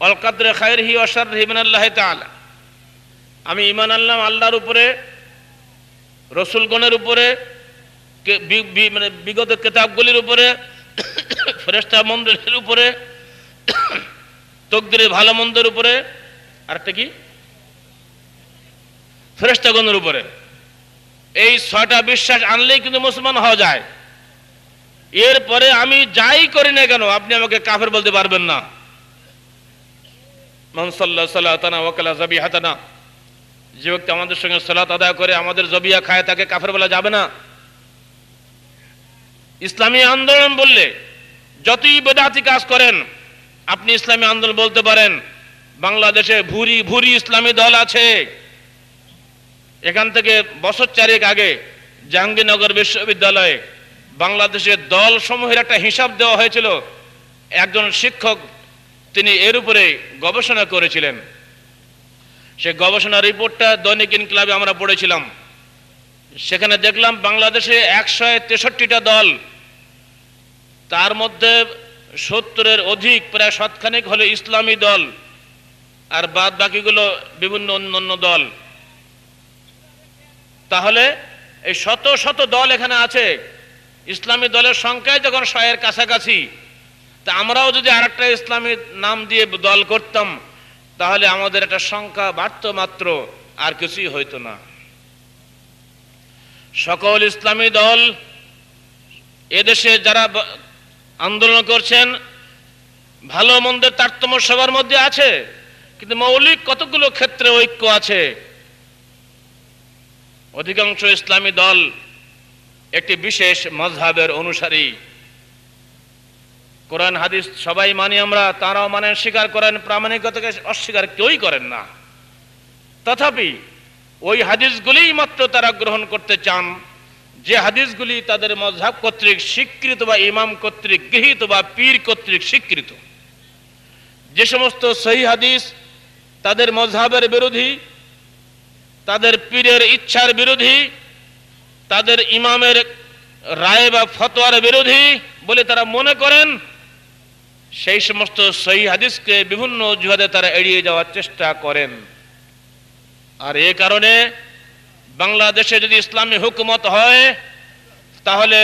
অল কাদরে খায়রহি ও শাররিহি মিনাল্লাহি তাআলা। আমি ঈমান আনলাম আল্লাহর উপরে, রসুলগণের উপরে মানে বিগত কিতাবগুলির উপরে, ফেরেশতা মন্দিরের উপরে, তকদিরের ভালো মন্দের উপরে, আরেকটা কি? ফেরেশতাগণের উপরে। এই ছয়টা বিশ্বাস আনলেই কিন্তু মুসলমান হওয়া যায়। এরপরে আমি যাই করি না কেন, আপনি আমাকে কাফের বলতে পারবেন না। জাবিহাতানা যে ব্যক্তি আমাদের সঙ্গে সালাত আদায় করে, আমাদের জবিয়া খায়, তাকে কাফের বলা যাবে না। ইসলামী আন্দোলন বললে, যতই বেদাতি কাজ করেন, আপনি ইসলামী আন্দোলন বলতে পারেন, বাংলাদেশে ভুরি ভুরি ইসলামী দল আছে। এখান থেকে বছর চারেক আগে জাহাঙ্গীরনগর বিশ্ববিদ্যালয়ে বাংলাদেশের দল সমূহের একটা হিসাব দেওয়া হয়েছিল। একজন শিক্ষক তিনি এর উপরে গবেষণা করেছিলেন। সে গবেষণা রিপোর্টটা দৈনিক ইনকলাবে আমরা পড়েছিলাম। সেখানে দেখলাম বাংলাদেশে একশো তেষট্টিটা দল, তার মধ্যে সত্তরের অধিক, প্রায় শতখানেক হলো ইসলামী দল, আর বাদ বাকিগুলো বিভিন্ন অন্য দল। তাহলে এই শত শত দল এখানে আছে। ইসলামী দলের সংখ্যায় যখন শয়ের কাছাকাছি। তা আমরাও যদি আরেকটা ইসলামী নাম দিয়ে দল করতাম, তাহলে আমাদের একটা সংখ্যা বাড়ত মাত্র, আর কিছুই হইতো না। সকল ইসলামী দল এদেশে যারা আন্দোলন করছেন, ভালো মন্দের তারতম্য সবার মধ্যে আছে, কিন্তু মৌলিক কতগুলো ক্ষেত্রে ঐক্য আছে অধিকাংশ ইসলামী দল একটি বিশেষ মজহাবের অনুসারী। কোরআন, হাদিস সবাই মানি আমরা, তারাও মানেন স্বীকার করেন, প্রামাণিকতাকে অস্বীকার কেউই করেন না। তথাপি ওই হাদিসগুলিই মাত্র তারা গ্রহণ করতে চান। যে হাদিসগুলি তাদের মজহাব কর্তৃক স্বীকৃত বা ইমাম কর্তৃক গৃহীত বা পীর কর্তৃক স্বীকৃত। যে সমস্ত সহি হাদিস তাদের মজহাবের বিরোধী তাদের পীরের ইচ্ছার বিরোধী, তাদের ইমামের রায় বা ফতোয়ার বিরোধী বলে তারা মনে করেন, সেই সমস্ত সহি হাদিসকে বিভিন্ন অজুহাতে তারা এড়িয়ে যাওয়ার চেষ্টা করেন। আর এ কারণে বাংলাদেশে যদি ইসলামী হুকুমত হয়, তাহলে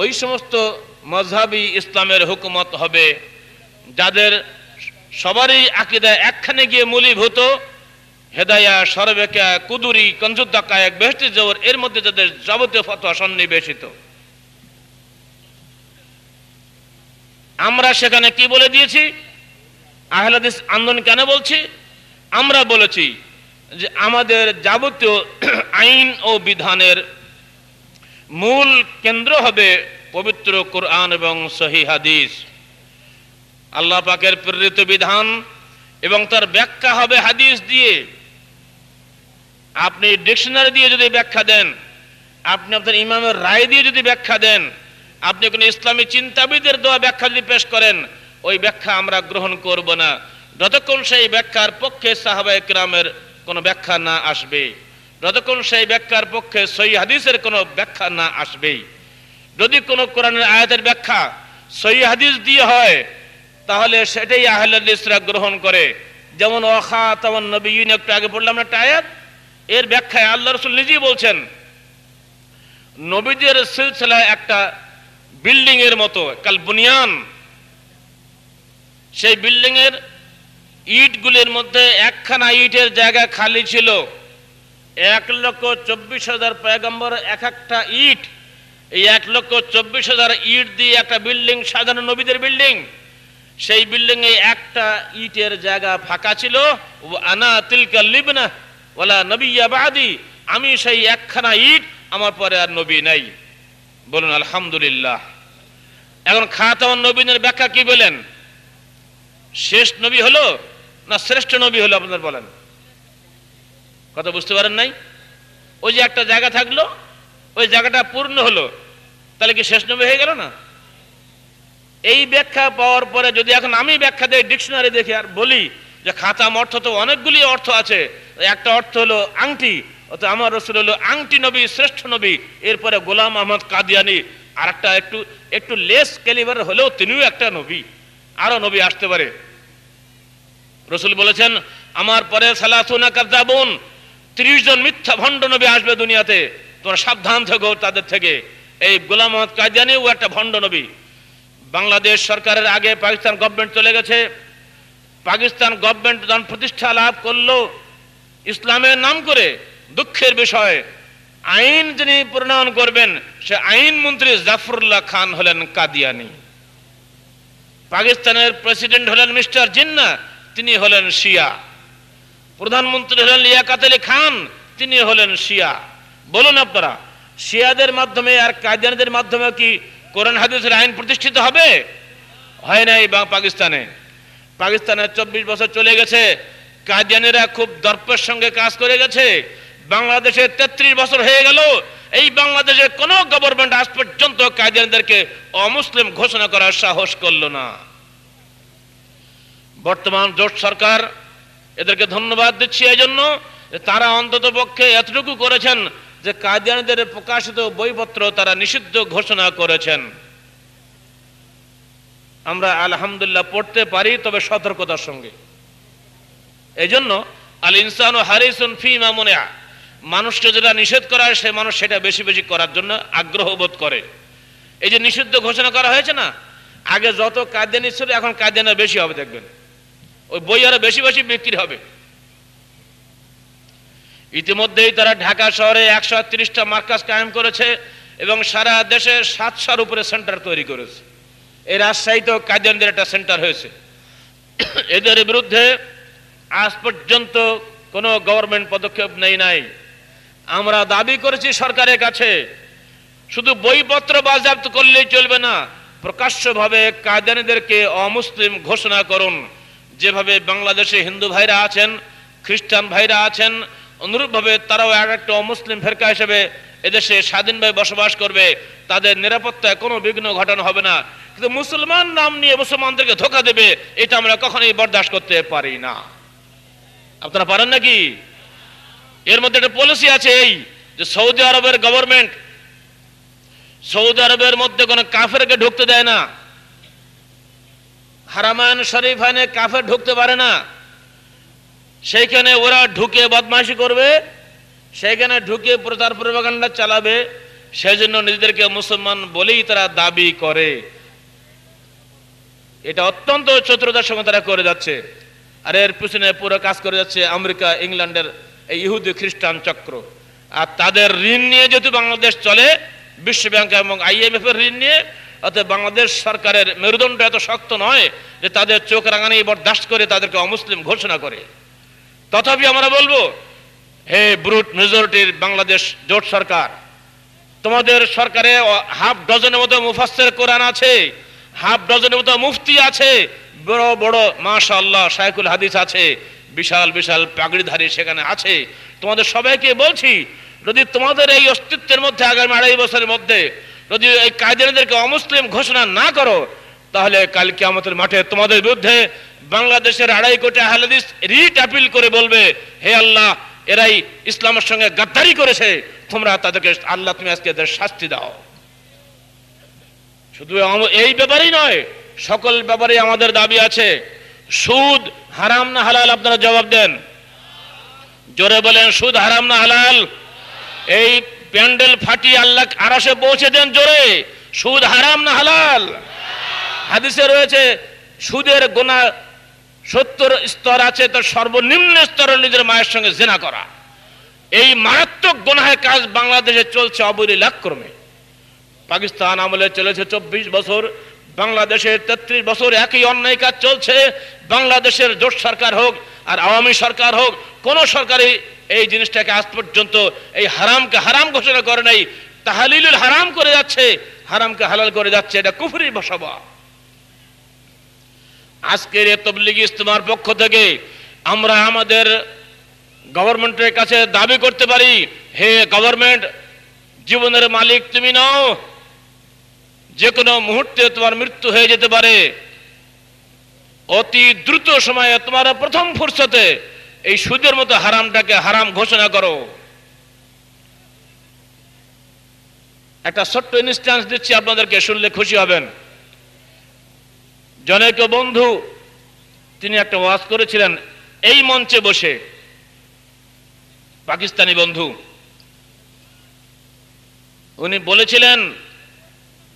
ওই সমস্ত মজহাবি ইসলামের হুকুমত হবে, যাদের সবারই আকিদা একখানে গিয়ে মূলীভূত হেদায়া সরবেকা কুদুরি কঞ্জুদ্দা কায়েক বেহতি জবর এর মধ্যে যাদের যাবতীয় ফতোয়া সন্নিবেশিত। আমরা সেখানে কি বলে দিয়েছি? আহলাদিস আন্দোলন কেন বলছি? আমরা বলেছি যে আমাদের যাবতীয় [CLEARS THROAT] আইন ও বিধানের মূল কেন্দ্র হবে পবিত্র কোরআন এবং সহি হাদিস। আল্লাহ পাকের প্রেরিত বিধান এবং তার ব্যাখ্যা হবে হাদিস দিয়ে। আপনি ডিকশনারি দিয়ে যদি ব্যাখ্যা দেন, আপনি আপনার ইমামের রায় দিয়ে যদি ব্যাখ্যা দেন, আপনি কোনো ইসলামী চিন্তাবিদের দেওয়া ব্যাখ্যা যদি পেশ করেন, ওই ব্যাখ্যা আমরা গ্রহণ করব না। যতক্ষণ সেই ব্যাখ্যার পক্ষে সাহাবা একরামের কোনো ব্যাখ্যা না আসবে, যতক্ষণ সেই ব্যাখ্যার পক্ষে সই হাদিসের কোনো ব্যাখ্যা না আসবেই। যদি কোনো কোরআনের আয়াতের ব্যাখ্যা সই হাদিস দিয়ে হয়, তাহলে সেটাই আহলাদিসরা গ্রহণ করে। যেমন ওখা তেমন নবীন একটু আগে পড়লাম একটা আয়াত? এর ব্যাখ্যায় আল্লাহ রসুল নিজেই বলছেন, নবীদের সিলসিলা একটা বিল্ডিং এর মতো, কাল বুনিয়ান। সেই বিল্ডিং এর ইটগুলির মধ্যে একখানা ইটের জায়গা খালি ছিল। এক লক্ষ চব্বিশ হাজার পয়গম্বর এক একটা ইট, এই এক লক্ষ চব্বিশ হাজার ইট দিয়ে একটা বিল্ডিং সাজানো নবীদের বিল্ডিং। সেই বিল্ডিং এ একটা ইটের জায়গা ফাঁকা ছিল। আনা তিলকা লিবনা। ওলা নবিয়া বাদি, আমি সেই একখানা ইট আমার পরে আর নবী নাই। বলুন, আলহামদুলিল্লাহ। এখন খাতামান নবীনের ব্যাখ্যা কি বলেন? শেষ নবী হলো না শ্রেষ্ঠ নবী হলো আপনাদের বলেন? কথা বুঝতে পারেন নাই? ওই যে একটা জায়গা থাকল, ওই জায়গাটা পূর্ণ হলো, তাহলে কি শেষ নবী হয়ে গেল না? এই ব্যাখ্যা পাওয়ার পরে যদি এখন আমি ব্যাখ্যা দেই ডিকশনারি দেখে আর বলি যে খাতাম অর্থ তো অনেকগুলি অর্থ আছে। একটা অর্থ হলো আংটি অত আমার রসুল হলো আংটি নবী, শ্রেষ্ঠ নবী, এরপরে গোলাম আহমদ কাদিয়ানি আর একটা, একটু একটু লেস ক্যালিবার হলেও তিনিও একটা নবী, আরও নবী আসতে পারে। রসুল বলেছেন, আমার পরে সালাসুনা কাজাবুন ত্রিশ জন মিথ্যা ভণ্ড নবী আসবে দুনিয়াতে, তোমরা সাবধান থেকো তাদের থেকে। এই গোলাম মোহাম্মদ কাদিয়ানিও একটা ভণ্ড নবী। বাংলাদেশ সরকারের আগে পাকিস্তান গভর্নমেন্ট চলে গেছে। পাকিস্তান গভর্নমেন্ট যখন প্রতিষ্ঠা লাভ করল, ইসলামের নাম করে দুঃখের বিষয়, আইন যিনি প্রণয়ন করবেন, সে আইন মন্ত্রী জাফরুল্লাহ খান হলেন কাদিয়ানি। পাকিস্তানের প্রেসিডেন্ট হলেন মিস্টার জিন্না, তিনি হলেন শিয়া। প্রধানমন্ত্রী হলেন লিয়াকাত আলী খান, তিনি হলেন শিয়া। বলুন আপনারা, শিয়াদের মাধ্যমে আর কাদিয়ানিদের মাধ্যমে কি কোরআন হাদিসের আইন প্রতিষ্ঠিত হবে? হয় নাই বা পাকিস্তানে? পাকিস্তানে চব্বিশ বছর চলে গেছে। কাদিয়ানিরা খুব দর্পের সঙ্গে কাজ করে গেছে। বাংলাদেশে তেত্রিশ বছর হয়ে গেল। এই বাংলাদেশের কোন গভর্নমেন্ট আজ পর্যন্ত কাদিয়ানিদেরকে অমুসলিম ঘোষণা করার সাহস করল না। বর্তমান জোট সরকার এদেরকে ধন্যবাদ দিচ্ছি এই জন্য তারা অন্তত পক্ষে এতটুকু করেছেন যে কাদিয়ানিদের প্রকাশিত বইপত্র তারা নিষিদ্ধ ঘোষণা করেছেন। আমরা আলহামদুলিল্লাহ পড়তে পারি, তবে সতর্কতার সঙ্গে। এই জন্য আল ইনসান ও হারিসুন ফি মামুনিয়া মানুষকে যেটা নিষেধ করা হয়, সে মানুষ সেটা বেশি বেশি করার জন্য আগ্রহ বোধ করে। এই যে নিষিদ্ধ ঘোষণা করা হয়েছে না, আগে যত কাদিয়ানি ছিল এখন কাদিয়ানা বেশি হবে, দেখবেন। ওই বই আরও বেশি বেশি বিক্রি হবে। ইতিমধ্যেই তারা ঢাকা শহরে একশো তিরিশটা মার্কাজ কায়েম করেছে এবং সারা দেশে সাতশোর উপরে সেন্টার তৈরি করেছে। এই রাজশাহীতেও কাদিয়ানদের একটা সেন্টার হয়েছে। এদের বিরুদ্ধে আজ পর্যন্ত কোনো গভর্নমেন্ট পদক্ষেপ নেই নাই। আমরা দাবি করেছি সরকারের কাছে, শুধু বইপত্র বাজেয়াপ্ত করলেই চলবে না, প্রকাশ্যভাবে কাদিয়ানিদেরকে অমুসলিম ঘোষণা করুন। যেভাবে বাংলাদেশে হিন্দু ভাইরা আছেন, খ্রিস্টান ভাইরা আছেন অনুরূপভাবে তারাও এক একটা অমুসলিম ফেরকা হিসেবে এদেশে স্বাধীনভাবে বসবাস করবে। তাদের নিরাপত্তায় কোনো বিঘ্ন ঘটানো হবে না। কিন্তু মুসলমান নাম নিয়ে মুসলমানদেরকে ধোকা দেবে, এটা আমরা কখনোই বরদাস্ত করতে পারি না। আপনারা পারেন নাকি? এর মধ্যে একটা পলিসি আছে এই, যে সৌদি আরবের গভর্নমেন্ট সৌদি আরবের মধ্যে কোনো কাফেরকে ঢুকতে দেয় না। হারামান শরীফ কাফের ঢুকতে পারে না। সেইখানে ওরা ঢুকে বদমাশি করবে সেইখানে ঢুকে প্রচার প্রভাকাণ্ডা চালাবে সেই জন্য নিজেদেরকে মুসলমান বলেই তারা দাবি করে। এটা অত্যন্ত চতুরতার সঙ্গে তারা করে যাচ্ছে। আর এর পিছনে পুরো কাজ করে যাচ্ছে আমেরিকা, ইংল্যান্ডের এই ইহুদি খ্রিস্টান চক্র। আর তাদের ঋণ নিয়ে যেহেতু বাংলাদেশ চলে বিশ্ব ব্যাংক এবং আইএমএফ এর ঋণ নিয়ে, অতএব বাংলাদেশ সরকারের মেরুদণ্ড এত শক্ত নয় যে তাদের চোখ রাঙানি বরদাস্ত করে তাদেরকে অমুসলিম ঘোষণা করে। তথাপি আমরা বলব, হে ব্রুট মেজরিটির বাংলাদেশ জোট সরকার, তোমাদের সরকারে হাফ ডজনের মতো মুফাসের কোরআন আছে, হাফ ডজনের মতো মুফতি আছে, বড় বড় মাশা আল্লাহ শাইকুল হাদিস আছে, বিশাল বিশাল পাগড়িধারী সেখানে আছে। তোমাদের সবাইকে বলছি, যদি তোমাদের এই অস্তিত্বের মধ্যে আগামী আড়াই বছরের মধ্যে যদি এই কায়দানিদেরকে অমুসলিম ঘোষণা না করো, তাহলে কালকে আমাদের মাঠে তোমাদের বিরুদ্ধে বাংলাদেশের আড়াই কোটি আহলাদিস রিট আপিল করে বলবে, হে আল্লাহ, এরাই ইসলামের সঙ্গে গাদ্দারি করেছে, তোমরা তাদেরকে আল্লাহ তুমি আজকে এদের শাস্তি দাও। শুধু এই ব্যাপারেই নয়, সকল ব্যাপারে আমাদের দাবি আছে। সুদ হারাম না হালাল, আপনারা জবাব দেন। জোরে বলেন, সুদ হারাম না হালাল? এই প্যান্ডেল ফাটি আল্লাহ আরাসে পৌঁছে দেন জোরে। সুদ হারাম না হালাল? হাদিসে রয়েছে, সুদের গোনা সত্তর স্তর আছে, তো সর্বনিম্ন স্তরে নিজের মায়ের সঙ্গে জেনা করা। এই মারাত্মক গোনাহের কাজ বাংলাদেশে চলছে অবলীলাক্রমে পাকিস্তান আমলে চলেছে চব্বিশ বছর বাংলাদেশের তেত্রিশ বছর একই অন্যায় কাজ চলছে। বাংলাদেশের জোট সরকার হোক আর আওয়ামী সরকার হোক, কোন সরকারই এই জিনিসটাকে আজ পর্যন্ত এই হারামকে হারাম ঘোষণা করে নাই। তাহালিলুল হারাম করে যাচ্ছে, হারামকে হালাল করে যাচ্ছে, এটা কুফরি বসাবা আজকের এই তবলিগি ইস্তেমার পক্ষ থেকে আমরা আমাদের গভর্নমেন্টের কাছে দাবি করতে পারি, হে গভর্নমেন্ট, জীবনের মালিক তুমি নাও। যে কোনো মুহূর্তে তোমার মৃত্যু হয়ে যেতে পারে। অতি দ্রুত সময়ে তোমার প্রথম ফুরসতে এই সুদের মতো হারামটাকে হারাম ঘোষণা করো। একটা ছোট্ট ইনস্ট্যান্স দিচ্ছি, আপনাদেরকে শুনলে খুশি হবেন। জনৈক বন্ধু, তিনি একটা ওয়াজ করেছিলেন, এই মঞ্চে বসে, পাকিস্তানি বন্ধু। উনি বলেছিলেন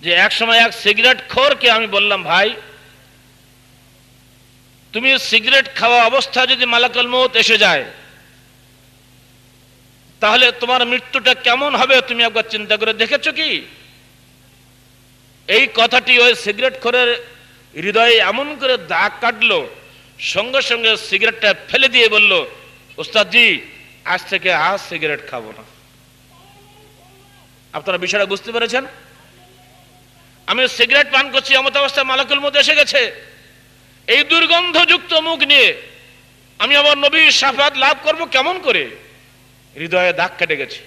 যে, এক সময় এক সিগারেট খোরকে আমি বললাম, ভাই, তুমি সিগারেট খাওয়া অবস্থা যদি মালাকাল মৌত এসে যায়, তাহলে তোমার মৃত্যুটা কেমন হবে, তুমি একবার চিন্তা করে দেখেছ কি? এই কথাটি ওই সিগারেট খোরের হৃদয়ে এমন করে দাগ কাটলো, সঙ্গে সঙ্গে সিগারেটটা ফেলে দিয়ে বলল, ওস্তাদজি, আজ থেকে আজ সিগারেট খাব না। আপনারা বিষয়টা বুঝতে পেরেছেন? আমি সিগারেট পান করছি, এমত অবস্থায় মালাকুল মধ্যে এসে গেছে। এই দুর্গন্ধযুক্ত মুখ নিয়ে আমি আমার নবীর সাফাত লাভ করব কেমন করে? হৃদয়ে দাগ কেটে গেছে।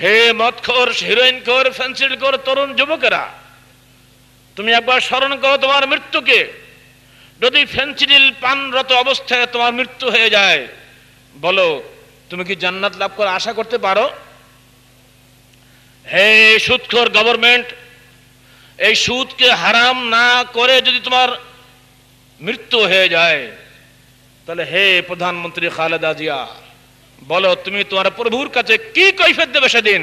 হে মদখোর হিরোইন খোর ফেন্সিল খোর তরুণ যুবকেরা তুমি একবার স্মরণ করো তোমার মৃত্যুকে। যদি ফেন্সিডিল পানরত অবস্থায় তোমার মৃত্যু হয়ে যায়, বলো, তুমি কি জান্নাত লাভ করে আশা করতে পারো? হে সুদখোর গভর্নমেন্ট এই সুদকে হারাম না করে যদি তোমার মৃত্যু হয়ে যায়, তাহলে হে প্রধানমন্ত্রী খালেদা জিয়া, বলো, তুমি তোমার প্রভুর কাছে কি কৈফিয়ত দেবে সেদিন?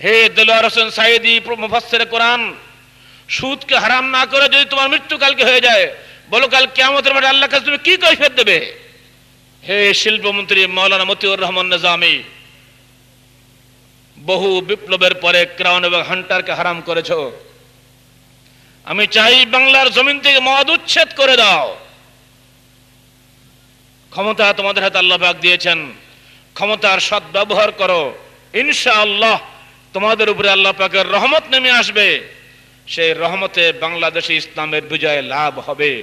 হে দেলোয়ার হোসেন সাইদি, মুফাসসির কোরআন সুদকে হারাম না করে যদি তোমার মৃত্যু কালকে হয়ে যায়, বলো কাল কিয়ামতের মাঠে আল্লাহ কাছে তুমি কি কৈফিয়ত দেবে? হে শিল্পমন্ত্রী মৌলানা মতিউর রহমান নিজামী, বহু বিপ্লবের পরে ক্রাউন এবং হান্টারকে হারাম করেছ। আমি চাই বাংলার জমিন থেকে মদ উচ্ছেদ করে দাও। ক্ষমতা তোমাদের হাতে আল্লাহ পাক দিয়েছেন। ক্ষমতার সৎ ব্যবহার করো। ইনশাআল্লাহ তোমাদের উপরে আল্লাহ পাকের রহমত নেমে আসবে। সেই রহমতে বাংলাদেশে ইসলামের বিজয় লাভ হবে।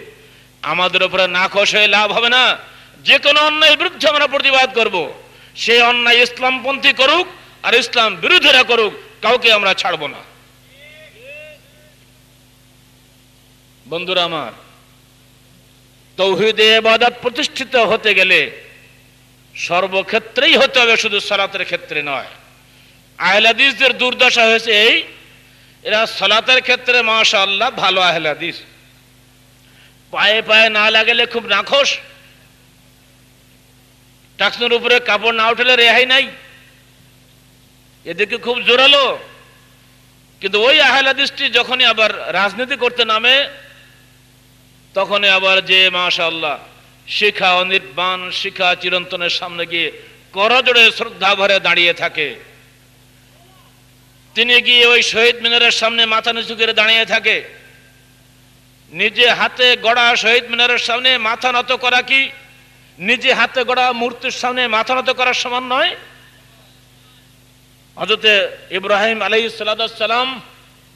আমাদের উপরে নাখোশ হয়ে লাভ হবে না। যে কোনো অন্যায়ের বিরুদ্ধে আমরা প্রতিবাদ করব। সেই অন্যায় ইসলামপন্থী করুক আর ইসলাম বিরোধীরা করুক, কাউকে আমরা ছাড়বো না। বন্ধুরা আমার, তৌহিদে এবাদত প্রতিষ্ঠিত হতে গেলে সর্বক্ষেত্রেই হতে হবে, শুধু সালাতের ক্ষেত্রে নয়। আহলাদিসদের দুর্দশা হয়েছে এই এরা সালাতের ক্ষেত্রে মাশা আল্লাহ ভালো আহলাদিস। পায়ে পায়ে না লাগলে খুব নাখোশ। টাকসুর উপরে কাপড় না উঠলে রেহাই নাই। এদেরকে খুব জোরালো। কিন্তু ওই আহলাদিসটি যখনই আবার রাজনীতি করতে নামে, তখনই আবার যে মাশাল্লাহ শিখা অনির্বাণ, শিখা চিরন্তনের সামনে গিয়ে করজোড়ে শ্রদ্ধা ভরে দাঁড়িয়ে থাকে। তিনি গিয়ে ওই শহীদ মিনারের সামনে মাথা নিচু করে দাঁড়িয়ে থাকে। নিজে হাতে গড়া শহীদ মিনারের সামনে মাথা নত করা কি? নিজে হাতে গড়া মূর্তির সামনে মাথা নত করার সমান নয়? হজরতে ইব্রাহিম আলাই সালাম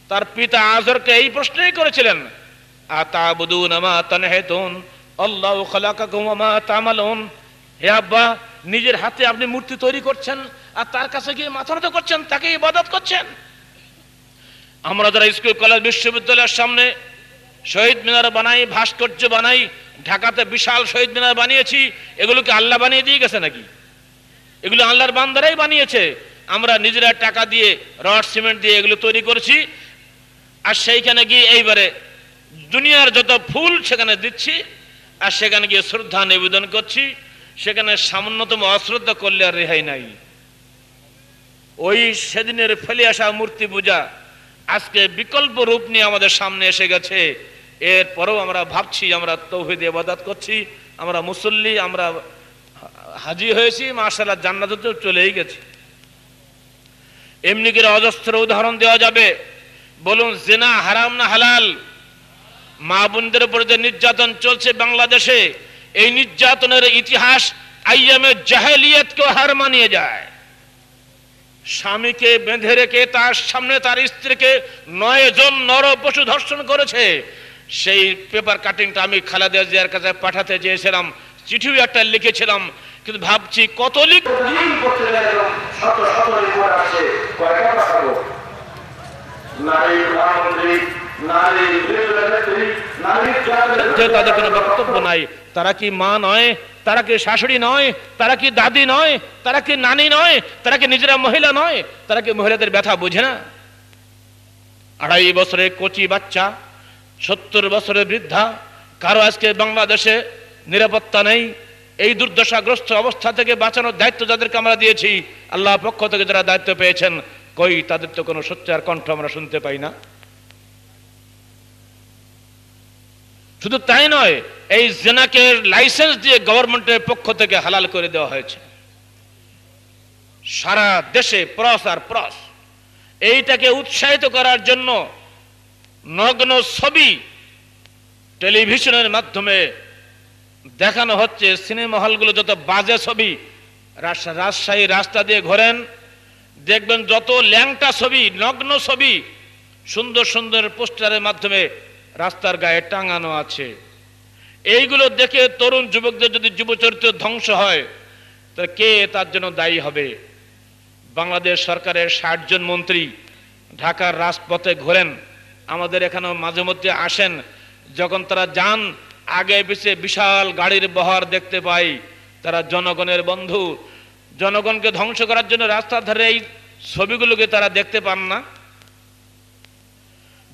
তার পিতা আজরকে এই প্রশ্নই করেছিলেন আল্লাহু হে আব্বা, নিজের হাতে আপনি মূর্তি তৈরি করছেন আর তার কাছে গিয়ে মাথা নত করছেন তাকে ইবাদত করছেন। আমরা যারা স্কুল, কলেজ, বিশ্ববিদ্যালয়ের সামনে শহীদ মিনার বানাই, ভাস্কর্য বানাই, ঢাকাতে বিশাল শহীদ মিনার বানিয়েছি, এগুলোকে আল্লাহ বানিয়ে দিয়ে গেছে নাকি? এগুলো আল্লাহর বান্দারাই বানিয়েছে। আমরা নিজেরা টাকা দিয়ে, রড, সিমেন্ট দিয়ে এগুলো তৈরি করেছি। আর সেইখানে গিয়ে এইবারে দুনিয়ার যত ফুল সেখানে দিচ্ছি, আর সেখানে গিয়ে শ্রদ্ধা নিবেদন করছি। সেখানে সামান্যতম অশ্রদ্ধা করলে আর রেহাই নাই। ওই সেদিনের ফেলে আসা মূর্তি পূজা আজকে বিকল্প রূপ নিয়ে আমাদের সামনে এসে গেছে। এরপরেও আমরা ভাবছি, আমরা তৌহিদ ইবাদত করছি, আমরা মুসল্লি, আমরা হাজি হয়েছি মার্শাল্লাহ জান্নাতে চলেই গেছি। এমনি করে অজস্র উদাহরণ দেওয়া যাবে। বলুন, জেনা হারাম না হালাল? মা বোনদের উপরে যে নির্যাতন চলছে বাংলাদেশে, এই নির্যাতনের ইতিহাস আইয়ামে জাহেলিয়তকেও হার মানিয়ে যায়। স্বামীকে বেঁধে রেখে তার সামনে তার স্ত্রীকে নয় জন নর পশু ধর্ষণ করেছে। সেই পেপার কাটিংটা আমি খালেদা জিয়ার কাছে পাঠাতে চেয়েছিলাম চিঠিও একটা লিখেছিলাম, কিন্তু ভাবছি কত লিখ শত শত পাঠাবো? নারী তাদের কোনো বক্তব্য নাই, তারা কি মা নয়, তারা কি শাশুড়ি নয়, তারা কি দাদি নয়, তারা কি নানি নয়, তারা কি নিজেরা মহিলা নয়, তারা কি মহিলাদের ব্যথা বোঝে না? আড়াই কচি বাচ্চা, সত্তর বছরের বৃদ্ধা, কারও আজকে বাংলাদেশে নিরাপত্তা নেই, এই দুর্দশাগ্রস্ত অবস্থা থেকে বাঁচানোর দায়িত্ব যাদেরকে আমরা দিয়েছি, আল্লাহ পক্ষ থেকে যারা দায়িত্ব পেয়েছেন, কই তাদের তো কোনো সোচ্চার কণ্ঠ আমরা শুনতে পাই না। শুধু তাই নয়, এই জেনাকে লাইসেন্স দিয়ে গভর্নমেন্টের পক্ষ থেকে হালাল করে দেওয়া হয়েছে। সারা দেশে প্রস আর প্রস। এইটাকে উৎসাহিত করার জন্য নগ্ন ছবি টেলিভিশনের মাধ্যমে দেখানো হচ্ছে, সিনেমা হলগুলো যত বাজে ছবি রাজশাহী রাস্তা দিয়ে ঘোরেন, দেখবেন যত ল্যাংটা ছবি, নগ্ন ছবি, সুন্দর সুন্দর পোস্টারের মাধ্যমে রাস্তার গায়ে টাঙানো আছে। এইগুলো দেখে তরুণ যুবকদের যদি যুবচরিত্র ধ্বংস হয়, তাহলে কে তার জন্য দায়ী হবে? বাংলাদেশ সরকারের ষাট জন মন্ত্রী ঢাকার রাজপথে ঘোরেন, আমাদের এখানেও মাঝে মধ্যে আসেন, যখন তারা যান, আগে পিছিয়ে বিশাল গাড়ির বহর দেখতে পাই, তারা জনগণের বন্ধু। জনগণকে ধ্বংস করার জন্য রাস্তার ধারে এই ছবিগুলোকে তারা দেখতে পান না।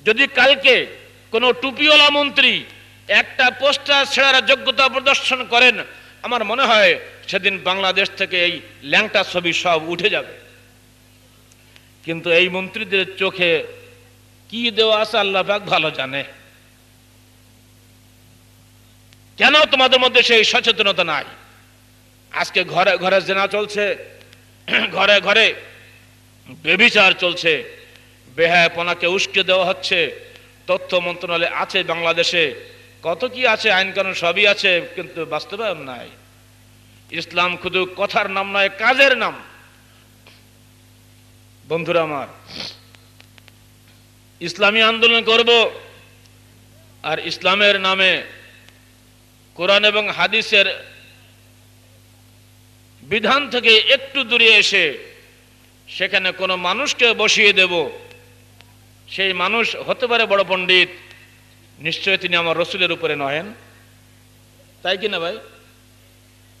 যদি কালকে কোনো টুপিওয়ালা মন্ত্রী একটা পোস্টার ছেড়ার যোগ্যতা প্রদর্শন করেন, আমার মনে হয় সেদিন বাংলাদেশ থেকে এই ল্যাংটা ছবি সব উঠে যাবে। কিন্তু এই মন্ত্রীদের চোখে কি দেওয়া আছে আল্লাহ পাক ভালো জানে। কেন তোমাদের মধ্যে সেই সচেতনতা নাই? আজকে ঘরে ঘরে জেনা চলছে, [CLEARS THROAT] ঘরে ঘরে বেবিচার চলছে, বেহায়াপনাকে উস্কে দেওয়া হচ্ছে তথ্য মন্ত্রণালয় আছে বাংলাদেশে। কত কি আছে আইন কানুন সবই আছে, কিন্তু বাস্তবায়ন নাই। ইসলাম শুধু কথার নাম নয়, কাজের নাম। বন্ধুরা আমার, ইসলামী আন্দোলন করব আর ইসলামের নামে কোরআন এবং হাদিসের বিধান থেকে একটু দূরে এসে সেখানে কোনো মানুষকে বসিয়ে দেব। সেই মানুষ হতে পারে বড় পণ্ডিত, নিশ্চয় তিনি আমার রসুলের উপরে নহেন তাই কি না ভাই?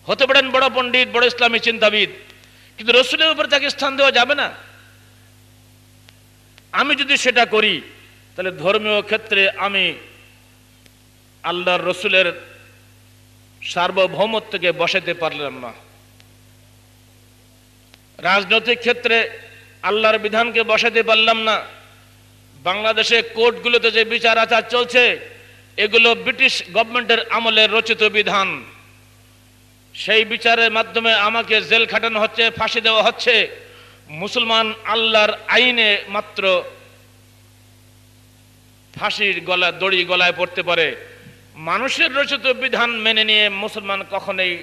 হতে পারেন বড় পণ্ডিত, বড় ইসলামী চিন্তাবিদ, কিন্তু রসুলের উপরে তাকে স্থান দেওয়া যাবে না। আমি যদি সেটা করি, তাহলে ধর্মীয় ক্ষেত্রে আমি আল্লাহর রসুলের সার্বভৌমত্বকে বসাতে পারলাম না। রাজনৈতিক ক্ষেত্রে আল্লাহর বিধানকে বসাতে পারলাম না। বাংলাদেশে কোর্টগুলোতে যে বিচার আচার চলছে, এগুলো ব্রিটিশ গভর্নমেন্টের আমলে রচিত বিধান। সেই বিচারের মাধ্যমে আমাকে জেল খাটানো হচ্ছে, ফাঁসি দেওয়া হচ্ছে। মুসলমান আল্লাহর আইনে মাত্র ফাঁসির গলা, দড়ি গলায় পড়তে পারে। মানুষের রচিত বিধান মেনে নিয়ে মুসলমান কখনোই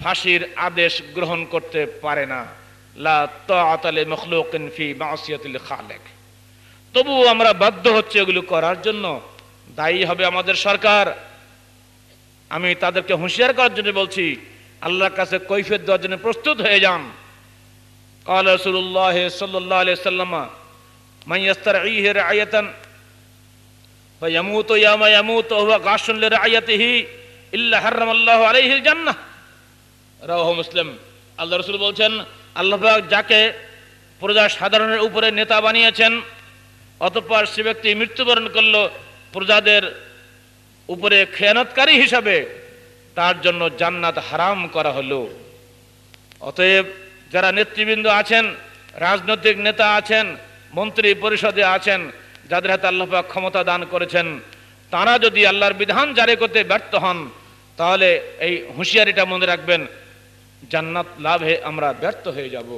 ফাঁসির আদেশ গ্রহণ করতে পারে না। লা তাআতালে মখলুকিন ফি মাসিয়াতিল খালেক তবুও আমরা বাধ্য হচ্ছে এগুলো করার জন্য দায়ী হবে আমাদের সরকার আমি তাদেরকে হুঁশিয়ার করার জন্য বলছি আল্লাহর কাছে কৈফিয়ত দেওয়ার জন্য প্রস্তুত হয়ে যান قال رسول الله صلى الله عليه وسلم من يسترعيه رعية فيموت يوم يموت وهو غاش لرعيته إلا حرم الله عليه الجنة রাহ মুসলিম আল্লাহ রসুল বলছেন আল্লাহ যাকে প্রজা সাধারণের উপরে নেতা বানিয়েছেন, অতঃপর সে ব্যক্তি মৃত্যুবরণ করল প্রজাদের উপরে খেয়ানতকারী হিসাবে, তার জন্য জান্নাত হারাম করা হলো। অতএব যারা নেতৃবৃন্দ আছেন, রাজনৈতিক নেতা আছেন, মন্ত্রী পরিষদে আছেন, যাদের হাতে আল্লাহ ক্ষমতা দান করেছেন, তারা যদি আল্লাহর বিধান জারি করতে ব্যর্থ হন, তাহলে এই হুঁশিয়ারিটা মনে রাখবেন জান্নাত লাভে আমরা ব্যর্থ হয়ে যাব।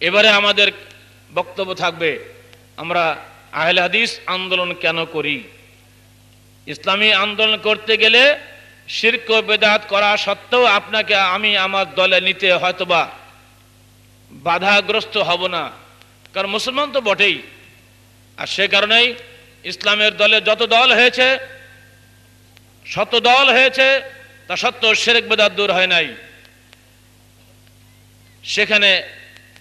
এবারে আমাদের বক্তব্য থাকবে, আমরা আহলে হাদিস আন্দোলন কেন করি? ইসলামী আন্দোলন করতে গেলে শির্ক বেদাত করা সত্ত্বেও আপনাকে আমি আমার দলে নিতে হয়তোবা বাধাগ্রস্ত হব না, কারণ মুসলমান তো বটেই। আর সে কারণেই ইসলামের দলে যত দল হয়েছে, শত দল হয়েছে তা সত্ত্বেও শেরেক বেদাত দূর হয় নাই। সেখানে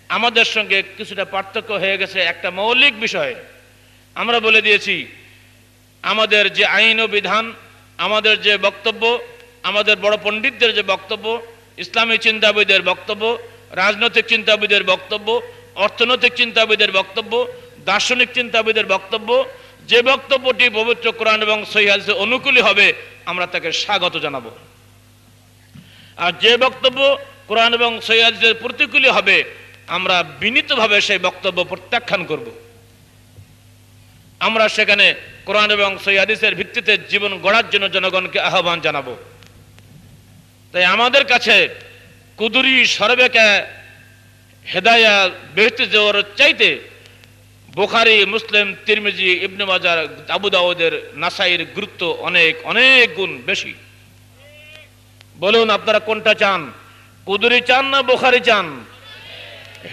আমাদের সঙ্গে কিছুটা পার্থক্য হয়ে গেছে একটা মৌলিক বিষয়। আমরা বলে দিয়েছি, আমাদের যে আইন ও বিধান, আমাদের যে বক্তব্য, আমাদের বড় পণ্ডিতদের যে বক্তব্য, ইসলামী চিন্তাবিদের বক্তব্য, রাজনৈতিক চিন্তাবিদের বক্তব্য, অর্থনৈতিক চিন্তাবিদের বক্তব্য, দার্শনিক চিন্তাবিদের বক্তব্য, যে বক্তব্যটি পবিত্র কোরআন এবং সহিহাদিসে অনুকূলী হবে, আমরা তাকে স্বাগত জানাব। আর যে বক্তব্য কোরআন এবং সৈয়াদের প্রতিকূলী হবে, আমরা বিনীতভাবে সেই বক্তব্য প্রত্যাখ্যান করব। আমরা সেখানে কোরআন এবং সৈয়াদিসের ভিত্তিতে জীবন গড়ার জন্য জনগণকে আহ্বান জানাব। তাই আমাদের কাছে কুদুরি সর্বেকা হেদায়া বেহতে যাওয়ার চাইতে বোখারি, মুসলিম, তিরমিজি, ইবনে মাজার, আবু দাউদের নাসাইয়ের গুরুত্ব অনেক অনেক গুণ বেশি। বলুন আপনারা কোনটা চান? কুদুরি চান না বোখারি চান?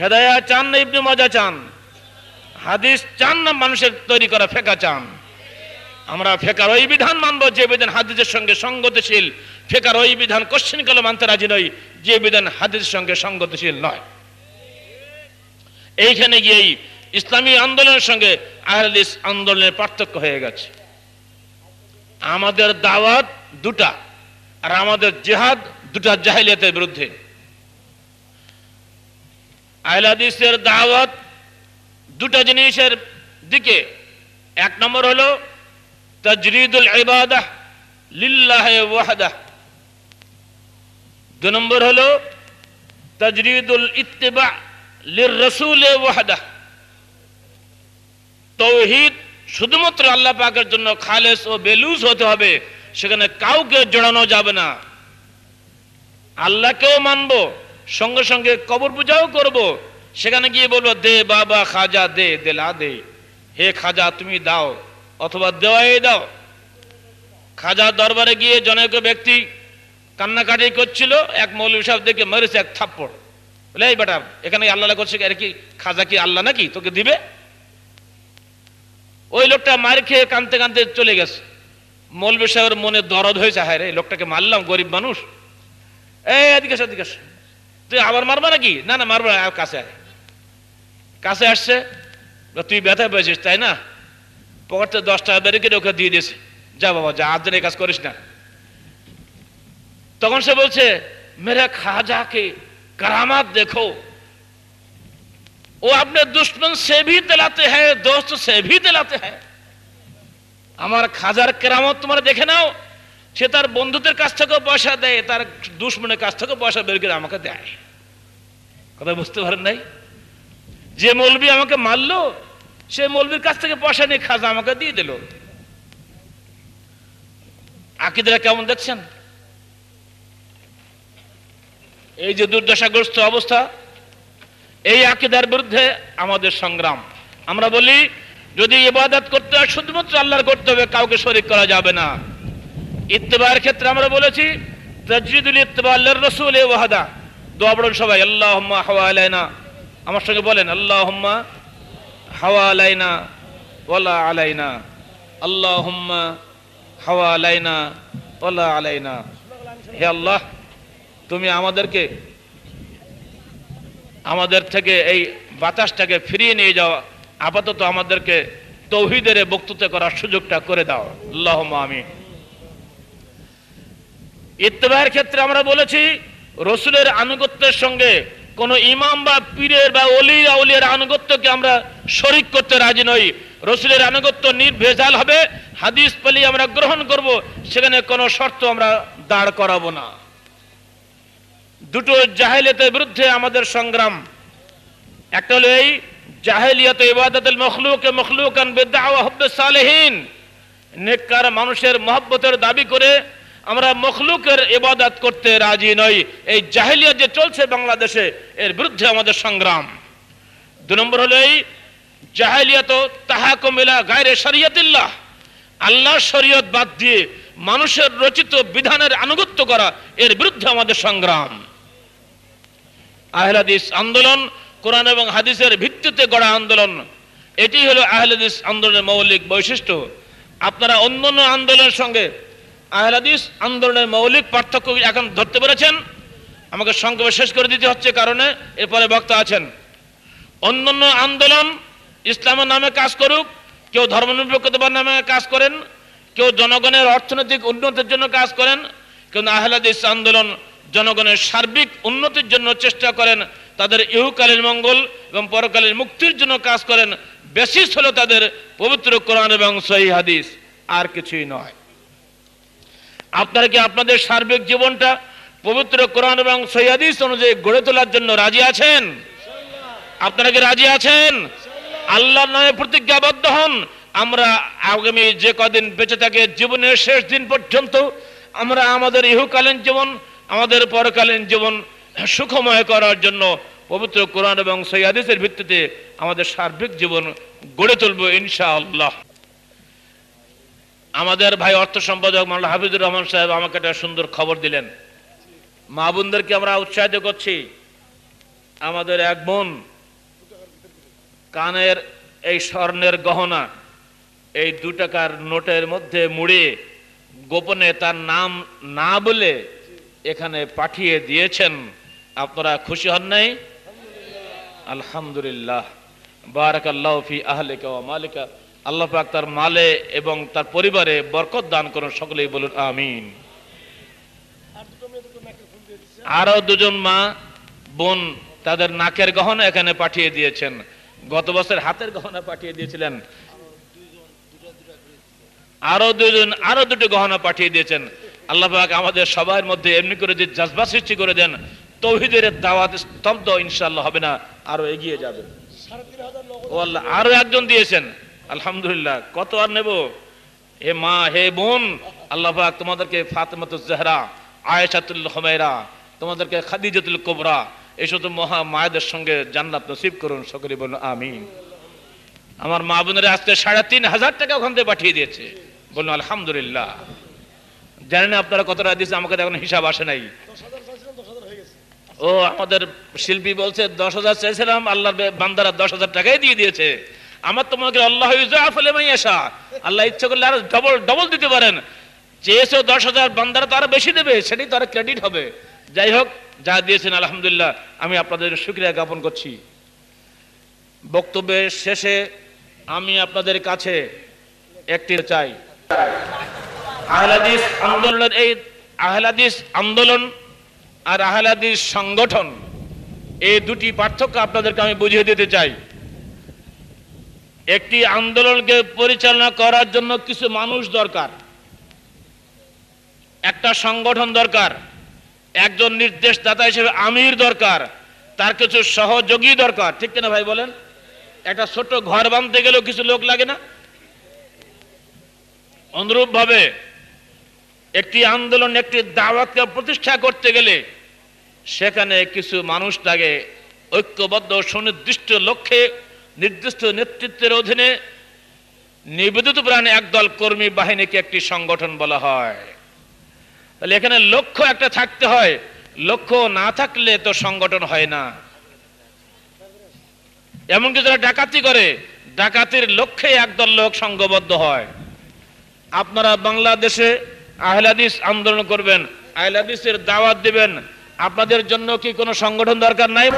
হেদায়া চান না ইবনে মাজা চান? হাদিস চান না মানুষের তৈরি করা ফেকা চান? আমরা ফেকার ওই বিধান মানবো, যে বিধান হাদিসের সঙ্গে সঙ্গতিশীল। ফেকার ওই বিধান কোশ্চিন কালে মানতে রাজি নই, যে বিধান হাদিসের সঙ্গে সঙ্গতিশীল নয়। এইখানে গিয়েই ইসলামী আন্দোলনের সঙ্গে আহলিস আন্দোলনের পার্থক্য হয়ে গেছে। আমাদের দাওয়াত দুটা। আর আমাদের জেহাদ দুটা জাহিলিয়াতের বিরুদ্ধে। আহলাদিসের দাওয়াত দুটা জিনিসের দিকে। এক নম্বর হলো তাজরিদুল ইবাদাহ লিল্লাহ ওয়াহদাহ। দু নম্বর হলো তাজরিদুল ইত্তিবা লির রসুল ওয়াহদাহ। তৌহিদ শুধুমাত্র আল্লাহ পাকের জন্য খালেস ও বেলুস হতে হবে। সেখানে কাউকে জড়ানো যাবে না। আল্লাহকেও মানবো, সঙ্গে সঙ্গে কবর পূজাও করব। সেখানে গিয়ে বলব, দে বাবা খাজা, দে দেলা দে। হে খাজা, তুমি দাও, অথবা দেওয়াই দাও। খাজা দরবারে গিয়ে জনৈক ব্যক্তি কান্নাকাটি করছিল, এক মৌলভী সাহেব দেখে মেরেছে এক থাপ্পড়। বলে, এই বেটা, এখানে আল্লাহ করছে আর কি খাজা কি আল্লাহ নাকি? তোকে দিবে? ওই লোকটা মার খেয়ে কানতে কানতে চলে গেছে। মৌলবী সাহেবের মনে দরদ হয়েছে হায় রে এই লোকটাকে মারলাম গরিব মানুষ এই এদিকে আসো, এদিকে আসো। তুই আবার মারবা নাকি না না মারবা না, আর কাছে আয় কাছে আসছে বলে, তুই ব্যথা পেয়েছিস তাই না পকেটে দশ টাকা বেরিয়ে কেটে ওকে দিয়ে দিয়েছে যা বাবা যা আজ এই কাজ করিস না তখন সে বলছে মেরে খাজাকে करामात देखो वो अपने दुश्मन से भी दिलाते हैं दोस्त से भी दिलाते हैं আমার খাজার কেরামত তোমরা দেখে নাও। সে তার বন্ধুদের কাছ থেকেও পয়সা দেয়, তার দুশ্মনের কাছ থেকেও পয়সা বের করে আমাকে দেয়। কথা বুঝতে পারেন নাই? যে মৌলবি আমাকে মারলো, সে মৌলবির কাছ থেকে পয়সা নিয়ে খাজা আমাকে দিয়ে দিল। আকিদারা কেমন দেখছেন? এই যে দুর্দশাগ্রস্ত অবস্থা, এই আকিদার বিরুদ্ধে আমাদের সংগ্রাম। আমরা বলি যদি ইবাদত করতে হয়, শুধুমাত্র আল্লাহর করতে হবে, কাউকে শরিক করা যাবে না। ইত্তেবার ক্ষেত্রে আমরা বলেছি, তাজরিদুল ইত্তেবা আল্লাহর রসুল এ ওয়াহাদা। দোয়া পড়ুন সবাই, আল্লাহুম্মা হাওয়া আলাইনা। আমার সঙ্গে বলেন, আল্লাহুম্মা হাওয়া আলাইনা ওয়ালা আলাইনা। আল্লাহুম্মা হাওয়া আলাইনা ওয়ালা আলাইনা। হে আল্লাহ, তুমি আমাদেরকে, আমাদের থেকে এই বাতাসটাকে ফিরিয়ে নিয়ে যাও আপাতত আমাদেরকে তৌহিদের বক্তৃতা করার সুযোগটা করে দাও। আমি ইত্তেবাহের ক্ষেত্রে আমরা বলেছি, রসুলের আনুগত্যের সঙ্গে কোন ইমাম বা পীরের বা অলি আউলিয়ার আনুগত্যকে আমরা শরিক করতে রাজি নই। রসুলের আনুগত্য নির্ভেজাল হবে, হাদিস পেলি আমরা গ্রহণ করব, সেখানে কোনো শর্ত আমরা দাঁড় করাবো না। দুটো জাহেলিয়াতের বিরুদ্ধে আমাদের সংগ্রাম, একটা হলো এই জাহেলিয়াত ইবাদতুল মখলুক, মখলুকান বিদআওয়া হুব্বে সালেহিন। নেককার মানুষের মহব্বতের দাবি করে আমরা মখলুকের ইবাদত করতে রাজি নই। এই জাহেলিয়াত যে চলছে বাংলাদেশে, এর বিরুদ্ধে আমাদের সংগ্রাম। দু নম্বর হলো এই জাহেলিয়াত তাহাকুম ইলা গায়রে শরিয়াতিল্লাহ। আল্লাহর শরীয়ত বাদ দিয়ে মানুষের রচিত বিধানের আনুগত্য করা, এর বিরুদ্ধে আমাদের সংগ্রাম। আহলাদিস আন্দোলন কোরআন এবং হাদিসের ভিত্তিতে গড়া আন্দোলন, এটি হলো আহলাদিস আন্দোলনের মৌলিক বৈশিষ্ট্য। আপনারা অন্য অন্য আন্দোলনের সঙ্গে আহলাদিস আন্দোলনের মৌলিক পার্থক্য এখন ধরতে পেরেছেন। আমাকে সংক্ষেপে শেষ করে দিতে হচ্ছে কারণে, এরপরে বক্তা আছেন। অন্যান্য আন্দোলন ইসলামের নামে কাজ করুক, কেউ ধর্মনিরপেক্ষতার নামে কাজ করেন, কেউ জনগণের অর্থনৈতিক উন্নতির জন্য কাজ করেন কেউ আহলাদিস আন্দোলন জনগণের সার্বিক উন্নতির জন্য চেষ্টা করেন তাদের ইহুকালীন মঙ্গল এবং পরকালীন মুক্তির জন্য কাজ করেন বেসিস হলো তাদের পবিত্র কোরআন এবং সহি হাদিস, আর কিছুই নয়। আপনারা কি আপনাদের সার্বিক জীবনটা পবিত্র কোরআন এবং সহি হাদিস অনুযায়ী গড়ে তোলার জন্য রাজি আছেন? আপনারা কি রাজি আছেন? আল্লাহর নামে প্রতিজ্ঞাবদ্ধ হন। আমরা আগামী যে কদিন বেঁচে থাকে, জীবনের শেষ দিন পর্যন্ত আমরা আমাদের ইহুকালীন জীবন, আমাদের পরকালীন জীবন সুখময় করার জন্য পবিত্র কোরআন এবং সৈয়াদিসের ভিত্তিতে আমাদের সার্বিক জীবন গড়ে তুলব ইনশাআল্লাহ। আমাদের ভাই অর্থ সম্পাদক মাল্লা হাফিজুর রহমান সাহেব আমাকে একটা সুন্দর খবর দিলেন। মা বোনদেরকে আমরা উৎসাহিত করছি। আমাদের এক বোন কানের এই স্বর্ণের গহনা, এই দু টাকার নোটের মধ্যে মুড়ে গোপনে তার নাম না বলে এখানে পাঠিয়ে দিয়েছেন। আপনারা খুশি হন নাই? আলহামদুলিল্লাহ। বারাকাল্লাহ ফি আহলিকা মালিকা। আল্লাহ পাক তার মালে এবং তার পরিবারে বরকত দান করুন, সকলেই বলুন আমিন। আরও দুজন মা, বোন তাদের নাকের গহনা এখানে পাঠিয়ে দিয়েছেন। গত বছর হাতের গহনা পাঠিয়ে দিয়েছিলেন। আরও দুজন, আরও দুটো গহনা পাঠিয়ে দিয়েছেন। আল্লাহ পাক আমাদের সবার মধ্যে এমনি করে যে জজবা সৃষ্টি করে দেন তৌহিদের দাওয়াত স্তব্ধ ইনশাল্লাহ হবে না, আরও এগিয়ে যাবে। ও আল্লাহ, আরও একজন দিয়েছেন, আলহামদুলিল্লাহ, কত আর নেব? হে মা, হে বোন, আল্লাহ তোমাদেরকে ফাতেমাতুজ জাহরা, আয়েশাতুল হুমায়রা, তোমাদেরকে খাদিজাতুল কোবরা এইসব তো মহা মায়েদের সঙ্গে জান্নাত নসিব করুন, সকলে বলুন, আমিন। আমার মা বোনেরা আজকে সাড়ে তিন হাজার টাকা ওখান থেকে পাঠিয়ে দিয়েছে। বলুন, আলহামদুলিল্লাহ। জানেন আপনারা কতটা দিয়েছে আমাকে এখন হিসাব আসে নাই। ও, আমাদের শিল্পী বলছে, দশ হাজার চেয়েছিলাম, আল্লাহর বান্দারা দশ হাজার টাকাই দিয়ে দিয়েছে। আমার তো করি আল্লাহ ইউজাফলে মাইয়াশা আল্লাহ ইচ্ছে করলে আরও ডবল ডবল দিতে পারেন। চেয়েছে দশ হাজার, বান্দারা তো আরও বেশি দেবে, সেটাই তো আরও ক্রেডিট হবে। যাই হোক, যা দিয়েছেন, আলহামদুলিল্লাহ, আমি আপনাদের শুক্রিয়া জ্ঞাপন করছি। বক্তব্যের শেষে আমি আপনাদের কাছে একটি চাই। আহলাদিস আন্দোলনের এই আহলাদিস আন্দোলন আর আহলাদিস সংগঠন এই দুটি পার্থক্য আপনাদেরকে আমি বুঝিয়ে দিতে চাই। একটি আন্দোলনকে পরিচালনা করার জন্য কিছু মানুষ দরকার, একটা সংগঠন দরকার, একজন নির্দেশদাতা হিসেবে আমির দরকার, তার কিছু সহযোগী দরকার। ঠিক কিনা ভাই বলেন? একটা ছোট ঘর বাঁধতে গেলেও কিছু লোক লাগে না? অনুরূপ ভাবে একটি আন্দোলন, একটি দাওয়াতকে প্রতিষ্ঠা করতে গেলে সেখানে কিছু মানুষ লাগে ঐক্যবদ্ধ সুনির্দিষ্ট লক্ষ্যে নির্দিষ্ট নেতৃত্বের অধীনে নিবেদিত প্রাণে একদল কর্মী বাহিনীকে একটি সংগঠন বলা হয়। তাহলে এখানে লক্ষ্য একটা থাকতে হয়, লক্ষ্য না থাকলে তো সংগঠন হয় না। এমনকি যারা ডাকাতি করে, ডাকাতির লক্ষ্যে একদল লোক সংঘবদ্ধ হয়। আপনারা বাংলাদেশে আহলাদিস আন্দোলন করবেন, আহলাদিসের দাওয়াত দিবেন আপনাদের জন্য কি কোনো সংগঠন দরকার নাই?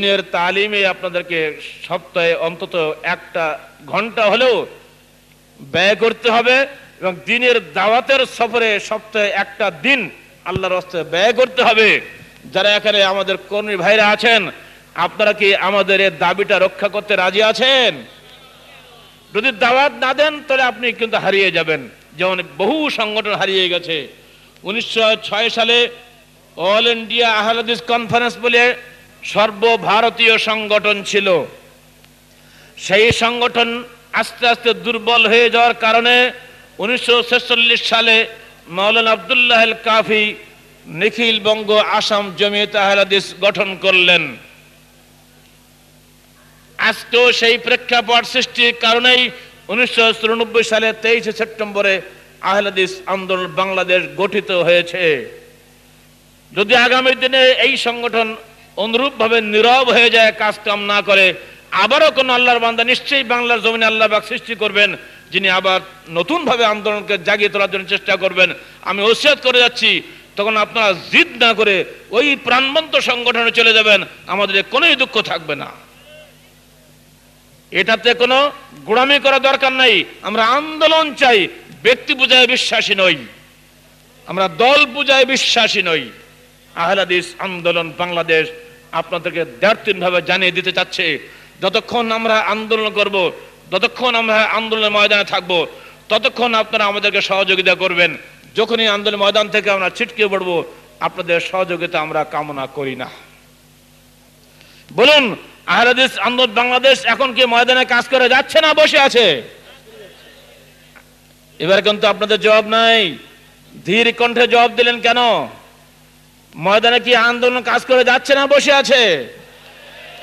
দিনের তালিমে আপনাদেরকে সপ্তাহে অন্তত একটা ঘণ্টা হলেও ব্যয় করতে হবে এবং দিনের দাওয়াতের সফরে সপ্তাহে একটা দিন আল্লাহর হস্তে ব্যয় করতে হবে। যারা এখানে আমাদের কর্মী ভাইরা আছেন, আপনারা কি আমাদের এই দাবিটা রক্ষা করতে রাজি আছেন? যদি দাওয়াত না দেন, তাহলে আপনি কিন্তু হারিয়ে যাবেন। যেমন বহু সংগঠন হারিয়ে গেছে। উনিশশো ছয় সালে অল ইন্ডিয়া আহলাদিস কনফারেন্স বলে সর্বভারতীয় সংগঠন ছিল। সেই সংগঠন আস্তে আস্তে দুর্বল হয়ে যাওয়ার কারণে উনিশশো সালে মৌলানা আবদুল্লাহ কাফি নিখিল বঙ্গ আসাম জমিয়ত আহলাদিস গঠন করলেন। আজকেও সেই প্রেক্ষাপট সৃষ্টির কারণেই উনিশশো সালে তেইশে সেপ্টেম্বরে আহলাদিস আন্দোলন বাংলাদেশ গঠিত হয়েছে। যদি আগামী দিনে এই সংগঠন অনুরূপভাবে নীরব হয়ে যায়, কাজ কাম না করে। আবারও কোন আল্লাহর বান্দা, নিশ্চয়ই বাংলার জমিনে আল্লাহ বাক সৃষ্টি করবেন, যিনি আবার নতুনভাবে আন্দোলনকে জাগিয়ে তোলার জন্য চেষ্টা করবেন। আমি ওসিয়াত করে যাচ্ছি, তখন আপনারা জিদ না করে ওই প্রাণবন্ত সংগঠনে চলে যাবেন, আমাদের কোনোই দুঃখ থাকবে না। এটাতে কোনো গোড়ামি করা দরকার নাই, আমরা আন্দোলন চাই, ব্যক্তি পূজায় বিশ্বাসী নই, আমরা দল পূজায় বিশ্বাসী নই। আহলাদিস আন্দোলন বাংলাদেশ আপনাদেরকে দ্বার্থীন ভাবে জানিয়ে দিতে চাচ্ছে, যতক্ষণ আমরা আন্দোলন করব যতক্ষণ আমরা আন্দোলনের ময়দানে থাকব, ততক্ষণ আপনারা আমাদেরকে সহযোগিতা করবেন। যখনই আন্দোলন ময়দান থেকে আমরা ছিটকে পড়ব, আপনাদের সহযোগিতা আমরা কামনা করি না। বলুন, আহলাদিস আন্দোলন বাংলাদেশ এখন কি ময়দানে কাজ করে যাচ্ছে না বসে আছে? এবার কিন্তু আপনাদের জবাব নাই। ধীর কণ্ঠে জবাব দিলেন কেন? ময়দানে কি আন্দোলন কাজ করে যাচ্ছে না বসে আছে?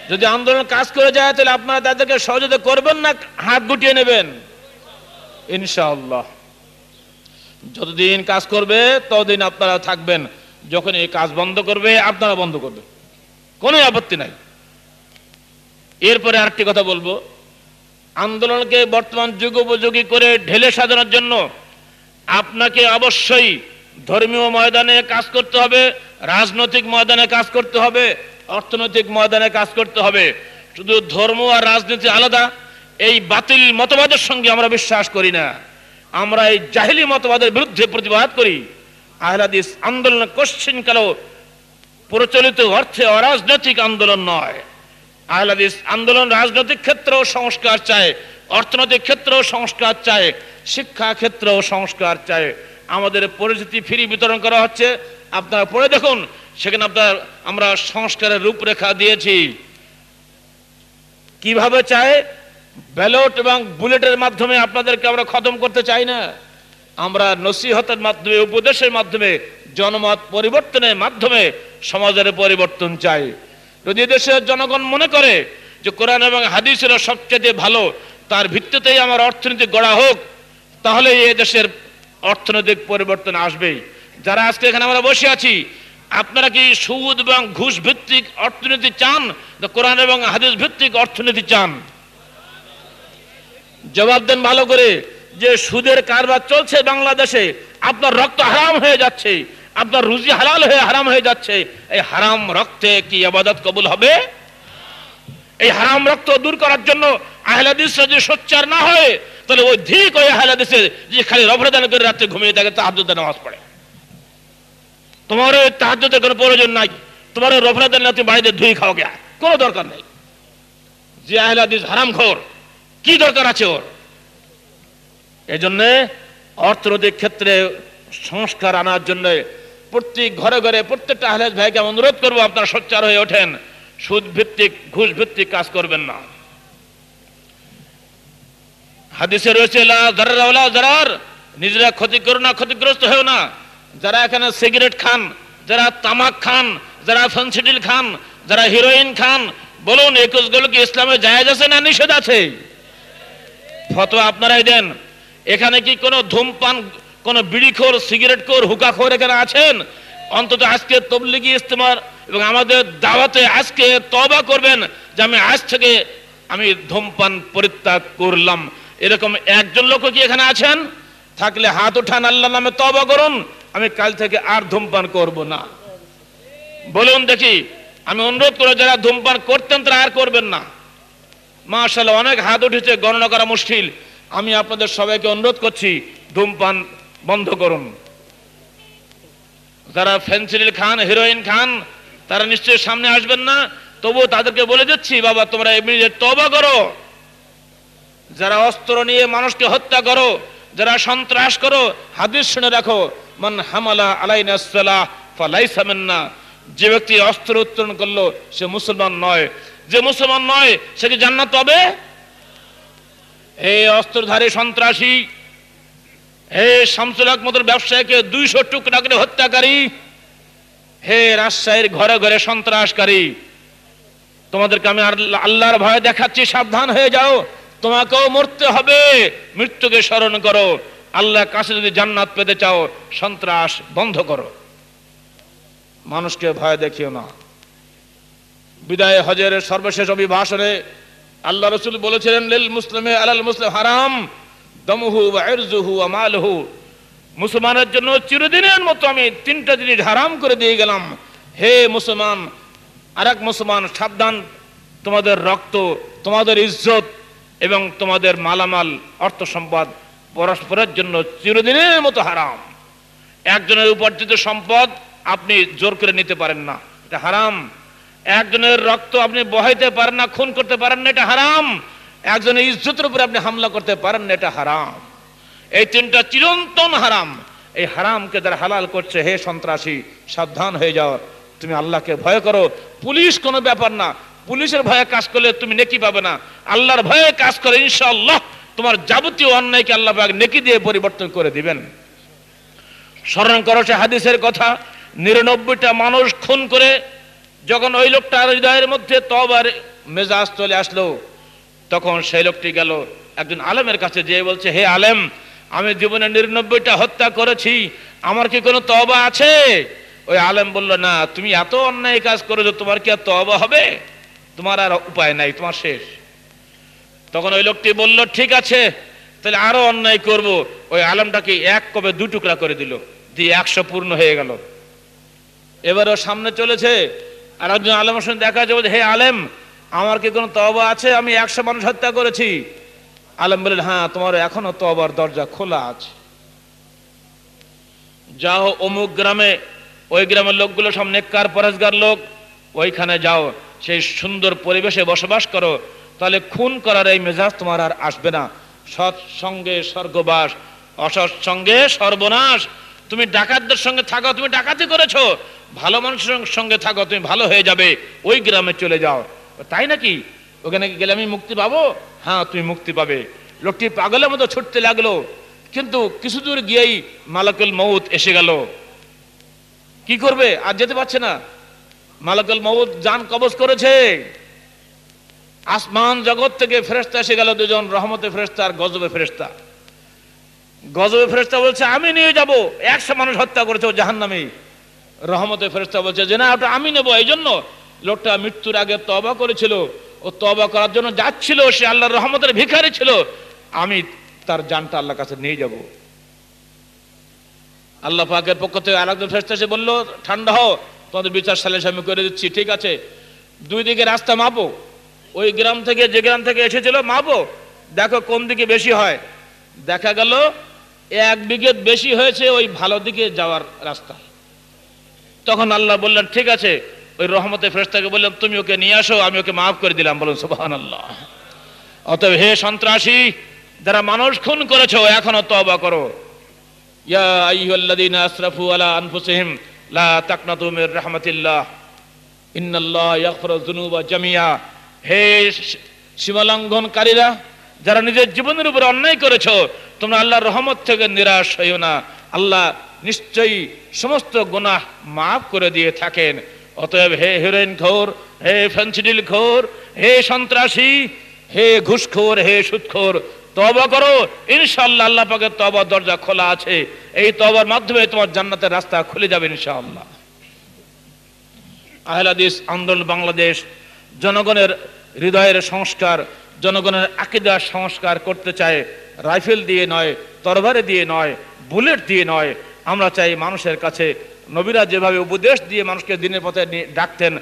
যদি আন্দোলন কাজ করে যায়, তাহলে আপনারা তাদেরকে সহযোগিতা করবেন না? হাত গুটিয়ে নেবেন। ইনশাআল্লাহ। যতদিন কাজ করবে, ততদিন আপনারা থাকবেন। যখন এই কাজ বন্ধ করবে, আপনারা বন্ধ করবেন। কোনো আপত্তি নাই। এরপরে আরেকটি কথা বলব। আন্দোলনকে বর্তমান যুগ উপযোগী করে ঢেলে সাজানোর জন্য আপনাকে অবশ্যই ধর্মীয় ময়দানে কাজ করতে হবে, রাজনৈতিক ময়দানে কাজ করতে হবে, অর্থনৈতিক ময়দানে কাজ করতে হবে। শুধু ধর্ম আর রাজনীতি আলাদা, এই বাতিল মতবাদের সঙ্গে আমরা বিশ্বাস করি না। আমরা এই জাহিলি মতবাদের বিরুদ্ধে প্রতিবাদ করি। আহলাদিস আন্দোলন কোশ্চিন কালো প্রচলিত অর্থে অরাজনৈতিক আন্দোলন নয়। আহলাদিস আন্দোলন রাজনৈতিক ক্ষেত্রেও সংস্কার চায়, অর্থনৈতিক ক্ষেত্রেও সংস্কার চায়, শিক্ষা ক্ষেত্রেও সংস্কার চায়। আমাদের পরিচিতি ফ্রি বিতরণ করা হচ্ছে। আপনারা পড়ে দেখুন, সেখানে আপনার আমরা সংস্কারের রূপরেখা দিয়েছি। কীভাবে চায় ব্যালট এবং বুলেটের মাধ্যমে আপনাদেরকে আমরা খতম করতে চাই না। আমরা নসিহতের মাধ্যমে, উপদেশের মাধ্যমে, জনমত পরিবর্তনের মাধ্যমে সমাজের পরিবর্তন চাই। যদি দেশের জনগণ মনে করে যে কোরআন এবং হাদিসের সবচেয়ে ভালো, তার ভিত্তিতেই আমার অর্থনীতি গড়া হোক তাহলে এই দেশের অর্থনৈতিক পরিবর্তন আসবেই। যারা আজকে এখানে আমরা বসে আছি, আপনারা কি সুদ এবং ঘুষ ভিত্তিক অর্থনীতি চান? না কোরআন এবং হাদিস ভিত্তিক অর্থনীতি চান? জবাব দেন ভালো করে, যে সুদের কারবার চলছে বাংলাদেশে, আপনার রক্ত হারাম হয়ে যাচ্ছে, আপনার রুজি হালাল হয়ে হারাম হয়ে যাচ্ছে। এই হারাম রক্তে কি আবাদত কবুল হবে? এই হারাম রক্ত দূর করার জন্য আহলাদিস যদি সোচ্চার না হয় তাহলে ওই ঠিক ওই আহলাদিসে যে খালি রফরদান করে রাত্রে ঘুমিয়ে থাকে, তাহাজ্জুদের নামাজ পড়ে। তোমার ওই তাহাজ্জুদের কোনো প্রয়োজন নাই। তোমার ওই রফরদান তুমি বাড়িতে ধুই খাও গিয়া। কোনো দরকার নেই। যে আহলাদিস হারাম খোর, কি দরকার আছে ওর? এই জন্য অর্থনৈতিক ক্ষেত্রে সংস্কার আনার জন্য প্রত্যেক ঘরে ঘরে প্রত্যেকটা আহলেজ ভাইকে অনুরোধ করব, আপনারা সোচ্চার হয়ে ওঠেন। সুদ ভিত্তিক ঘুষ ভিত্তিক কাজ করবেন না। হাদিসে রয়েছে নিজেরা ক্ষতি করো না, ক্ষতিগ্রস্ত হয়েও না। যারা এখানে সিগারেট খান, যারা তামাক খান, যারা ফেন্সিডিল খান, যারা হিরোইন খান, বলুন একুশগুলো কি ইসলামে জায়েজ আছে না নিষেধ আছে? ফতোয়া আপনারাই দেন। এখানে কি কোনো ধূমপান, কোনো বিড়িখোর সিগারেট সিগারেটখোর, হুকাখোর এখানে আছেন? অন্তত আজকে তবলিগি ইস্তেমার এবং আমাদের দাওয়াতে আজকে তবা করবেন যে আমি আজ থেকে আমি ধূমপান পরিত্যাগ করলাম। এরকম একজন লোক কি এখানে আছেন? থাকলে হাত উঠান আল্লাহ নামে তবা করুন, আমি কাল থেকে আর ধূমপান করব না। বলুন দেখি, আমি অনুরোধ করে যারা ধূমপান করতেন তারা আর করবেন না। মাশাল্লাহ অনেক হাত উঠেছে, গণনা করা মুশকিল। আমি আপনাদের সবাইকে অনুরোধ করছি, ধূমপান বন্ধ করুন। যারা ফেন্সিডিল খান, হিরোইন খান, তারা নিশ্চয়ই সামনে আসবেন না, তবুও তাদেরকে বলে দিচ্ছি, বাবা, তোমরা এমনি তবা করো। যারা অস্ত্র নিয়ে মানুষকে হত্যা করো, যারা সন্ত্রাস করো, হাদিস শুনে রাখো, মান হামালা আলাইনা সালাহ ফালাইসা মিন্না। যে ব্যক্তি অস্ত্র উত্তোলন করল, সে মুসলমান নয়। যে মুসলমান নয়, সে কি জান্নাত পাবে? এই অস্ত্রধারী সন্ত্রাসী, হে শামসুল মতো ব্যবসায়ীকে দুইশো টুকরা করে হত্যাকারী, হে রাজশাহীর ঘরে ঘরে সন্ত্রাসকারী, তোমাদেরকে আমি আল্লাহ- আল্লাহর ভয় দেখাচ্ছি, সাবধান হয়ে যাও। তোমাকেও মরতে হবে। মৃত্যুকে স্মরণ করো। আল্লাহর কাছে যদি জান্নাত পেতে চাও, সন্ত্রাস বন্ধ করো। মানুষকে ভয় দেখিও না। বিদায় হজের সর্বশেষ অভিভাষণে আল্লাহ রসুল বলেছিলেন, লিল মুসলিমে আলাল মুসলিম হারাম, দমহু ওয়া ইরজুহু ওয়া মালহু। মুসলমানের জন্য চিরদিনের মতো আমি তিনটা জিনিস হারাম করে দিয়ে গেলাম। হে মুসলমান, আরেক মুসলমান, সাবধান। তোমাদের রক্ত, তোমাদের ইজ্জত এবং তোমাদের মালামাল অর্থ সম্পদ পরস্পরের জন্য চিরদিনের মতো হারাম। একজনের উপার্জিত সম্পদ আপনি জোর করে নিতে পারেন না, এটা হারাম। একজনের রক্ত আপনি বহাইতে পারেন না, খুন করতে পারেন না, এটা হারাম। একজনের ইজ্জতের উপরে আপনি হামলা করতে পারেন না, এটা হারাম। এই তিনটা চিরন্তন হারাম। এই হারামকে যারা হালাল করছে, হে সন্ত্রাসী, সাবধান হয়ে যাও। তুমি আল্লাহকে ভয় করো। পুলিশ কোনো ব্যাপার না। পুলিশের ভয়ে কাজ করলে তুমি নেকি পাবে না। আল্লাহর ভয়ে কাজ করে ইনশাআল্লাহ তোমার যাবতীয় অন্যায়কে আল্লাহ পাক নেকি দিয়ে পরিবর্তন করে দিবেন। স্মরণ করো সে হাদিসের কথা, নিরানব্বইটা মানুষ খুন করে যখন ওই লোকটার হৃদয়ের মধ্যে তবার মেজাজ চলে আসলো, তখন সেই লোকটি গেল একজন আলেমের কাছে যেয়ে বলছে, হে আলেম, আমি জীবনে নিরানব্বইটা হত্যা করেছি, আমার কি কোনো তবা আছে? ওই আলেম বলল, না, তুমি এত অন্যায় কাজ করেছ, তোমার কি আর তবা হবে? তোমার আর উপায় নাই, তোমার শেষ। তখন ওই লোকটি বলল, ঠিক আছে, তাহলে আরও অন্যায় করব। ওই আলমটাকে এক কবে দু টুকরা করে দিল, দিয়ে একশো পূর্ণ হয়ে গেল। এবার ও সামনে চলেছে, আর একজন আলমের সঙ্গে দেখা যাবে হে আলেম, আমার কি কোনো তবা আছে? আমি একশো মানুষ হত্যা করেছি। আলম বললেন হ্যাঁ তোমার এখনও তবার দরজা খোলা আছে। যাও অমুক গ্রামে, ওই গ্রামের লোকগুলো সব নেককার পরেজগার লোক? ওইখানে যাও, সেই সুন্দর পরিবেশে বসবাস করো, তাহলে খুন করার এই মেজাজ তোমার আর আসবে না। সৎ সঙ্গে স্বর্গবাস, অসৎসঙ্গে সর্বনাশ। তুমি ডাকাতদের সঙ্গে থাকো, তুমি ডাকাতি করেছ। ভালো মানুষের সঙ্গে থাকো, তুমি ভালো হয়ে যাবে, ওই গ্রামে চলে যাও। তাই নাকি? ওখানে গেলে আমি মুক্তি পাবো? হ্যাঁ তুমি মুক্তি পাবে। লোকটি পাগলের মতো ছুটতে লাগল, কিন্তু কিছু দূর গিয়েই মালাকুল মৌত এসে গেল। কি করবে? আর যেতে পারছে না। মালাকুল মৌত যান কবজ করেছে। আসমান জগৎ থেকে ফেরেস্তা এসে গেল দুজন রহমতে ফেরেস্তা আর গজবে ফেরেস্তা গজবে ফেরেস্তা বলছে, আমি নিয়ে যাব, একশো মানুষ হত্যা করেছে ও জাহান নামে রহমতে ফেরেস্তা বলছে, যে না, ওটা আমি নেব এই জন্য লোকটা মৃত্যুর আগে তবা করেছিল ও তবা করার জন্য যাচ্ছিল, সে আল্লাহর রহমতের ভিখারি ছিল। আমি তার জানটা আল্লাহর কাছে নিয়ে যাব। আল্লাহ পাকের পক্ষ থেকে আরেকজন ফেরেস্তা এসে বলল, ঠান্ডা হও। তোমাদের বিচার সালিশ আমি করে দিচ্ছি, ঠিক আছে? দুই দিকে রাস্তা মাপো, ওই গ্রাম থেকে যে গ্রাম থেকে এসেছিল মাপো। দেখো কোন দিকে বেশি হয়। দেখা গেল এক বিঘে বেশি হয়েছে ওই ভালো দিকে যাওয়ার রাস্তা। তখন আল্লাহ বললেন, ঠিক আছে। ওই রহমতে ফেরেস্তাকে বললাম, তুমি ওকে নিয়ে আসো, আমি ওকে মাফ করে দিলাম। বলুন সুবাহান আল্লাহ অতএব হে সন্ত্রাসী, যারা মানুষ খুন করেছ, এখনও তবা করো। ইয়া আইয়ুহাল্লাযীনা আসরাফু আলা আনফুসিহিম সীমালঙ্ঘনকারীরা, যারা নিজের জীবনের উপর অন্যায় করেছ, তোমরা আল্লাহর রহমত থেকে নিরাশ হইও না। আল্লাহ নিশ্চয়ই সমস্ত গুনাহ মাফ করে দিয়ে থাকেন। অতএব হে হিরোইন খোর হে ফেন্সিডিল খোর হে সন্ত্রাসী, হে ঘুষখোর, হে সুদখোর তবা করো। ইনশাআল্লাহ আল্লাহ পাকের তবার দরজা খোলা আছে। এই তবার মাধ্যমে তোমার জান্নাতের রাস্তা খুলে যাবে ইনশাআল্লাহ। আহলাদিস আন্দোলন বাংলাদেশ, জনগণের হৃদয়ের সংস্কার, জনগণের আকিদা সংস্কার করতে চায়। রাইফেল দিয়ে নয়, তরবারে দিয়ে নয়, বুলেট দিয়ে নয়। আমরা চাই মানুষের কাছে, নবীরা যেভাবে উপদেশ দিয়ে মানুষকে দিনের পথে ডাকতেন,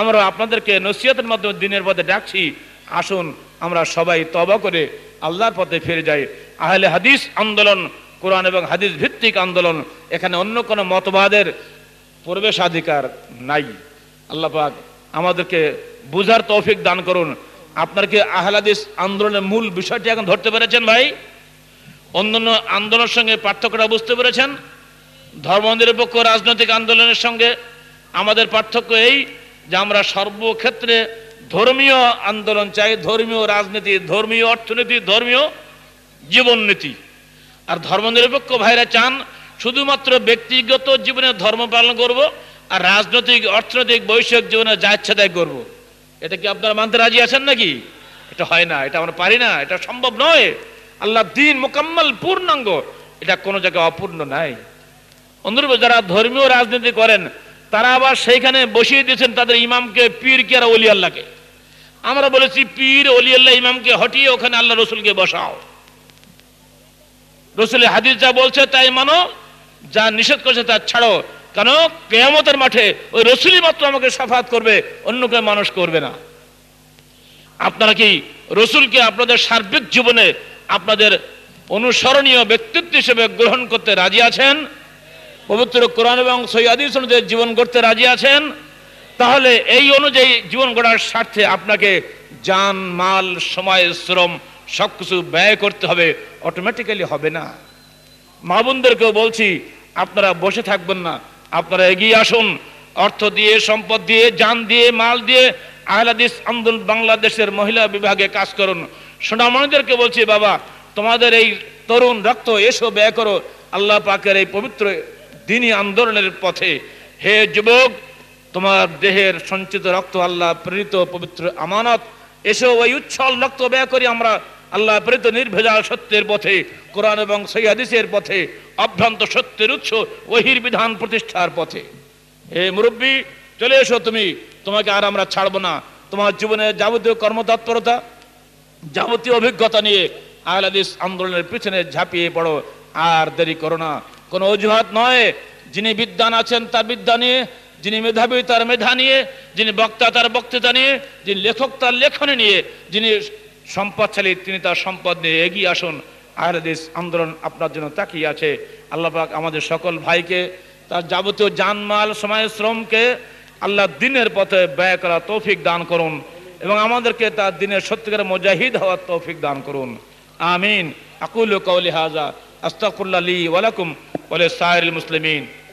আমরা আপনাদেরকে নসিহতের মাধ্যমে দিনের পথে ডাকছি। আসুন, আমরা সবাই তবা করে আল্লাহর পথে ফিরে যাই আহলে হাদিস আন্দোলন, কোরআন এবং হাদিস ভিত্তিক আন্দোলন, এখানে অন্য কোনো মতবাদের প্রবেশাধিকার নাই। আল্লাহ পাক আমাদেরকে বুঝার তৌফিক দান করুন। আপনার কি আহলাদিস আন্দোলনের মূল বিষয়টি এখন ধরতে পেরেছেন ভাই? অন্যান্য আন্দোলনের সঙ্গে পার্থক্যটা বুঝতে পেরেছেন? ধর্মনিরপেক্ষ রাজনৈতিক আন্দোলনের সঙ্গে আমাদের পার্থক্য এই যে আমরা সর্বক্ষেত্রে ধর্মীয় আন্দোলন চাই, ধর্মীয় রাজনীতি, ধর্মীয় অর্থনীতি, ধর্মীয় জীবননীতি। আর ধর্মনিরপেক্ষ ভাইরা চান, শুধুমাত্র ব্যক্তিগত জীবনে ধর্ম পালন করব আর রাজনৈতিক, অর্থনৈতিক বৈষয়িক জীবনে যা ইচ্ছা তাই করব। এটা কি আপনারা মানতে রাজি আছেন নাকি? এটা হয় না, এটা আমরা পারি না, এটা সম্ভব নয়। আল্লাহ দিন মোকাম্মল, পূর্ণাঙ্গ, এটা কোনো জায়গায় অপূর্ণ নাই। অনুরূপ যারা ধর্মীয় রাজনীতি করেন, তারা আবার সেইখানে বসিয়ে দিয়েছেন তাদের ইমামকে পীর কে আর অলি আল্লাহকে আমরা বলেছি, পীর অলি আল্লাহ ইমামকে হটিয়ে ওখানে আল্লাহ রসুলকে বসাও। রসুলের হাদিস যা বলছে, তাই মানো, যা নিষেধ করছে তা ছাড়ো। কেন? কেয়ামতের মাঠে ওই রসুলই মাত্র আমাকে সাফাত করবে, অন্য কেউ মানুষ করবে না। আপনারা কি রসুলকে আপনাদের সার্বিক জীবনে আপনাদের অনুসরণীয় ব্যক্তিত্ব হিসেবে গ্রহণ করতে রাজি আছেন? পবিত্র কোরআন এবং সৈয়াদি অনুযায়ী জীবন করতে রাজি আছেন? তাহলে এই অনুযায়ী জীবন গড়ার স্বার্থে আপনাকে যান, মাল, সময়, শ্রম সবকিছু ব্যয় করতে হবে। অটোমেটিক্যালি হবে না। মা বোনদেরকেও বলছি, আপনারা বসে থাকবেন না। আপনারা এগিয়ে আসুন। অর্থ দিয়ে, সম্পদ দিয়ে, যান দিয়ে, মাল দিয়ে আহলাদিস আন্দোলন বাংলাদেশের মহিলা বিভাগে কাজ করুন। সোনামণিদেরকে বলছি, বাবা, তোমাদের এই তরুণ রক্ত এসো, ব্যয় করো। আল্লাহ পাকের এই পবিত্র দিনই আন্দোলনের পথে। হে যুবক তোমার দেহের সঞ্চিত রক্ত আল্লাহ প্রেরিত পবিত্র আমানত। এসো ওই উচ্ছল রক্ত ব্যয় করি আমরা আল্লাহ প্রেরিত নির্ভেজাল সত্যের পথে, কোরআন এবং সৈয়াদিসের পথে, অভ্রান্ত সত্যের উৎস, ওহির বিধান প্রতিষ্ঠার পথে। হে মুরব্বী, চলে এসো তুমি, তোমাকে আর আমরা ছাড়বো না। তোমার জীবনের যাবতীয় কর্মতৎপরতা, যাবতীয় অভিজ্ঞতা নিয়ে আহলাদিস আন্দোলনের পিছনে ঝাঁপিয়ে পড়ো। আর দেরি করো না। কোনো অজুহাত নয়, যিনি বিদ্যান আছেন তার বিদ্যা নিয়ে যিনি মেধাবী তার মেধা নিয়ে, যিনি বক্তা তার বক্তৃতা নিয়ে, যিনি লেখক তার লেখনী নিয়ে, যিনি সম্পদশালী তিনি তার সম্পদ নিয়ে এগিয়ে আসুন। আহলাদিস আন্দোলন আপনার জন্য তাকিয়ে আছে। আল্লাহ পাক আমাদের সকল ভাইকে, তার যাবতীয় জানমাল, সময়, শ্রমকে আল্লাহ দিনের পথে ব্যয় করা তৌফিক দান করুন এবং আমাদেরকে তার দিনের সত্যিকার মুজাহিদ হওয়ার তৌফিক দান করুন। আমিন। আকুল কৌলি হাজা আস্তাকুল্লাহ লি ওয়ালাকুম ওয়ালে সাইরুল মুসলিমিন।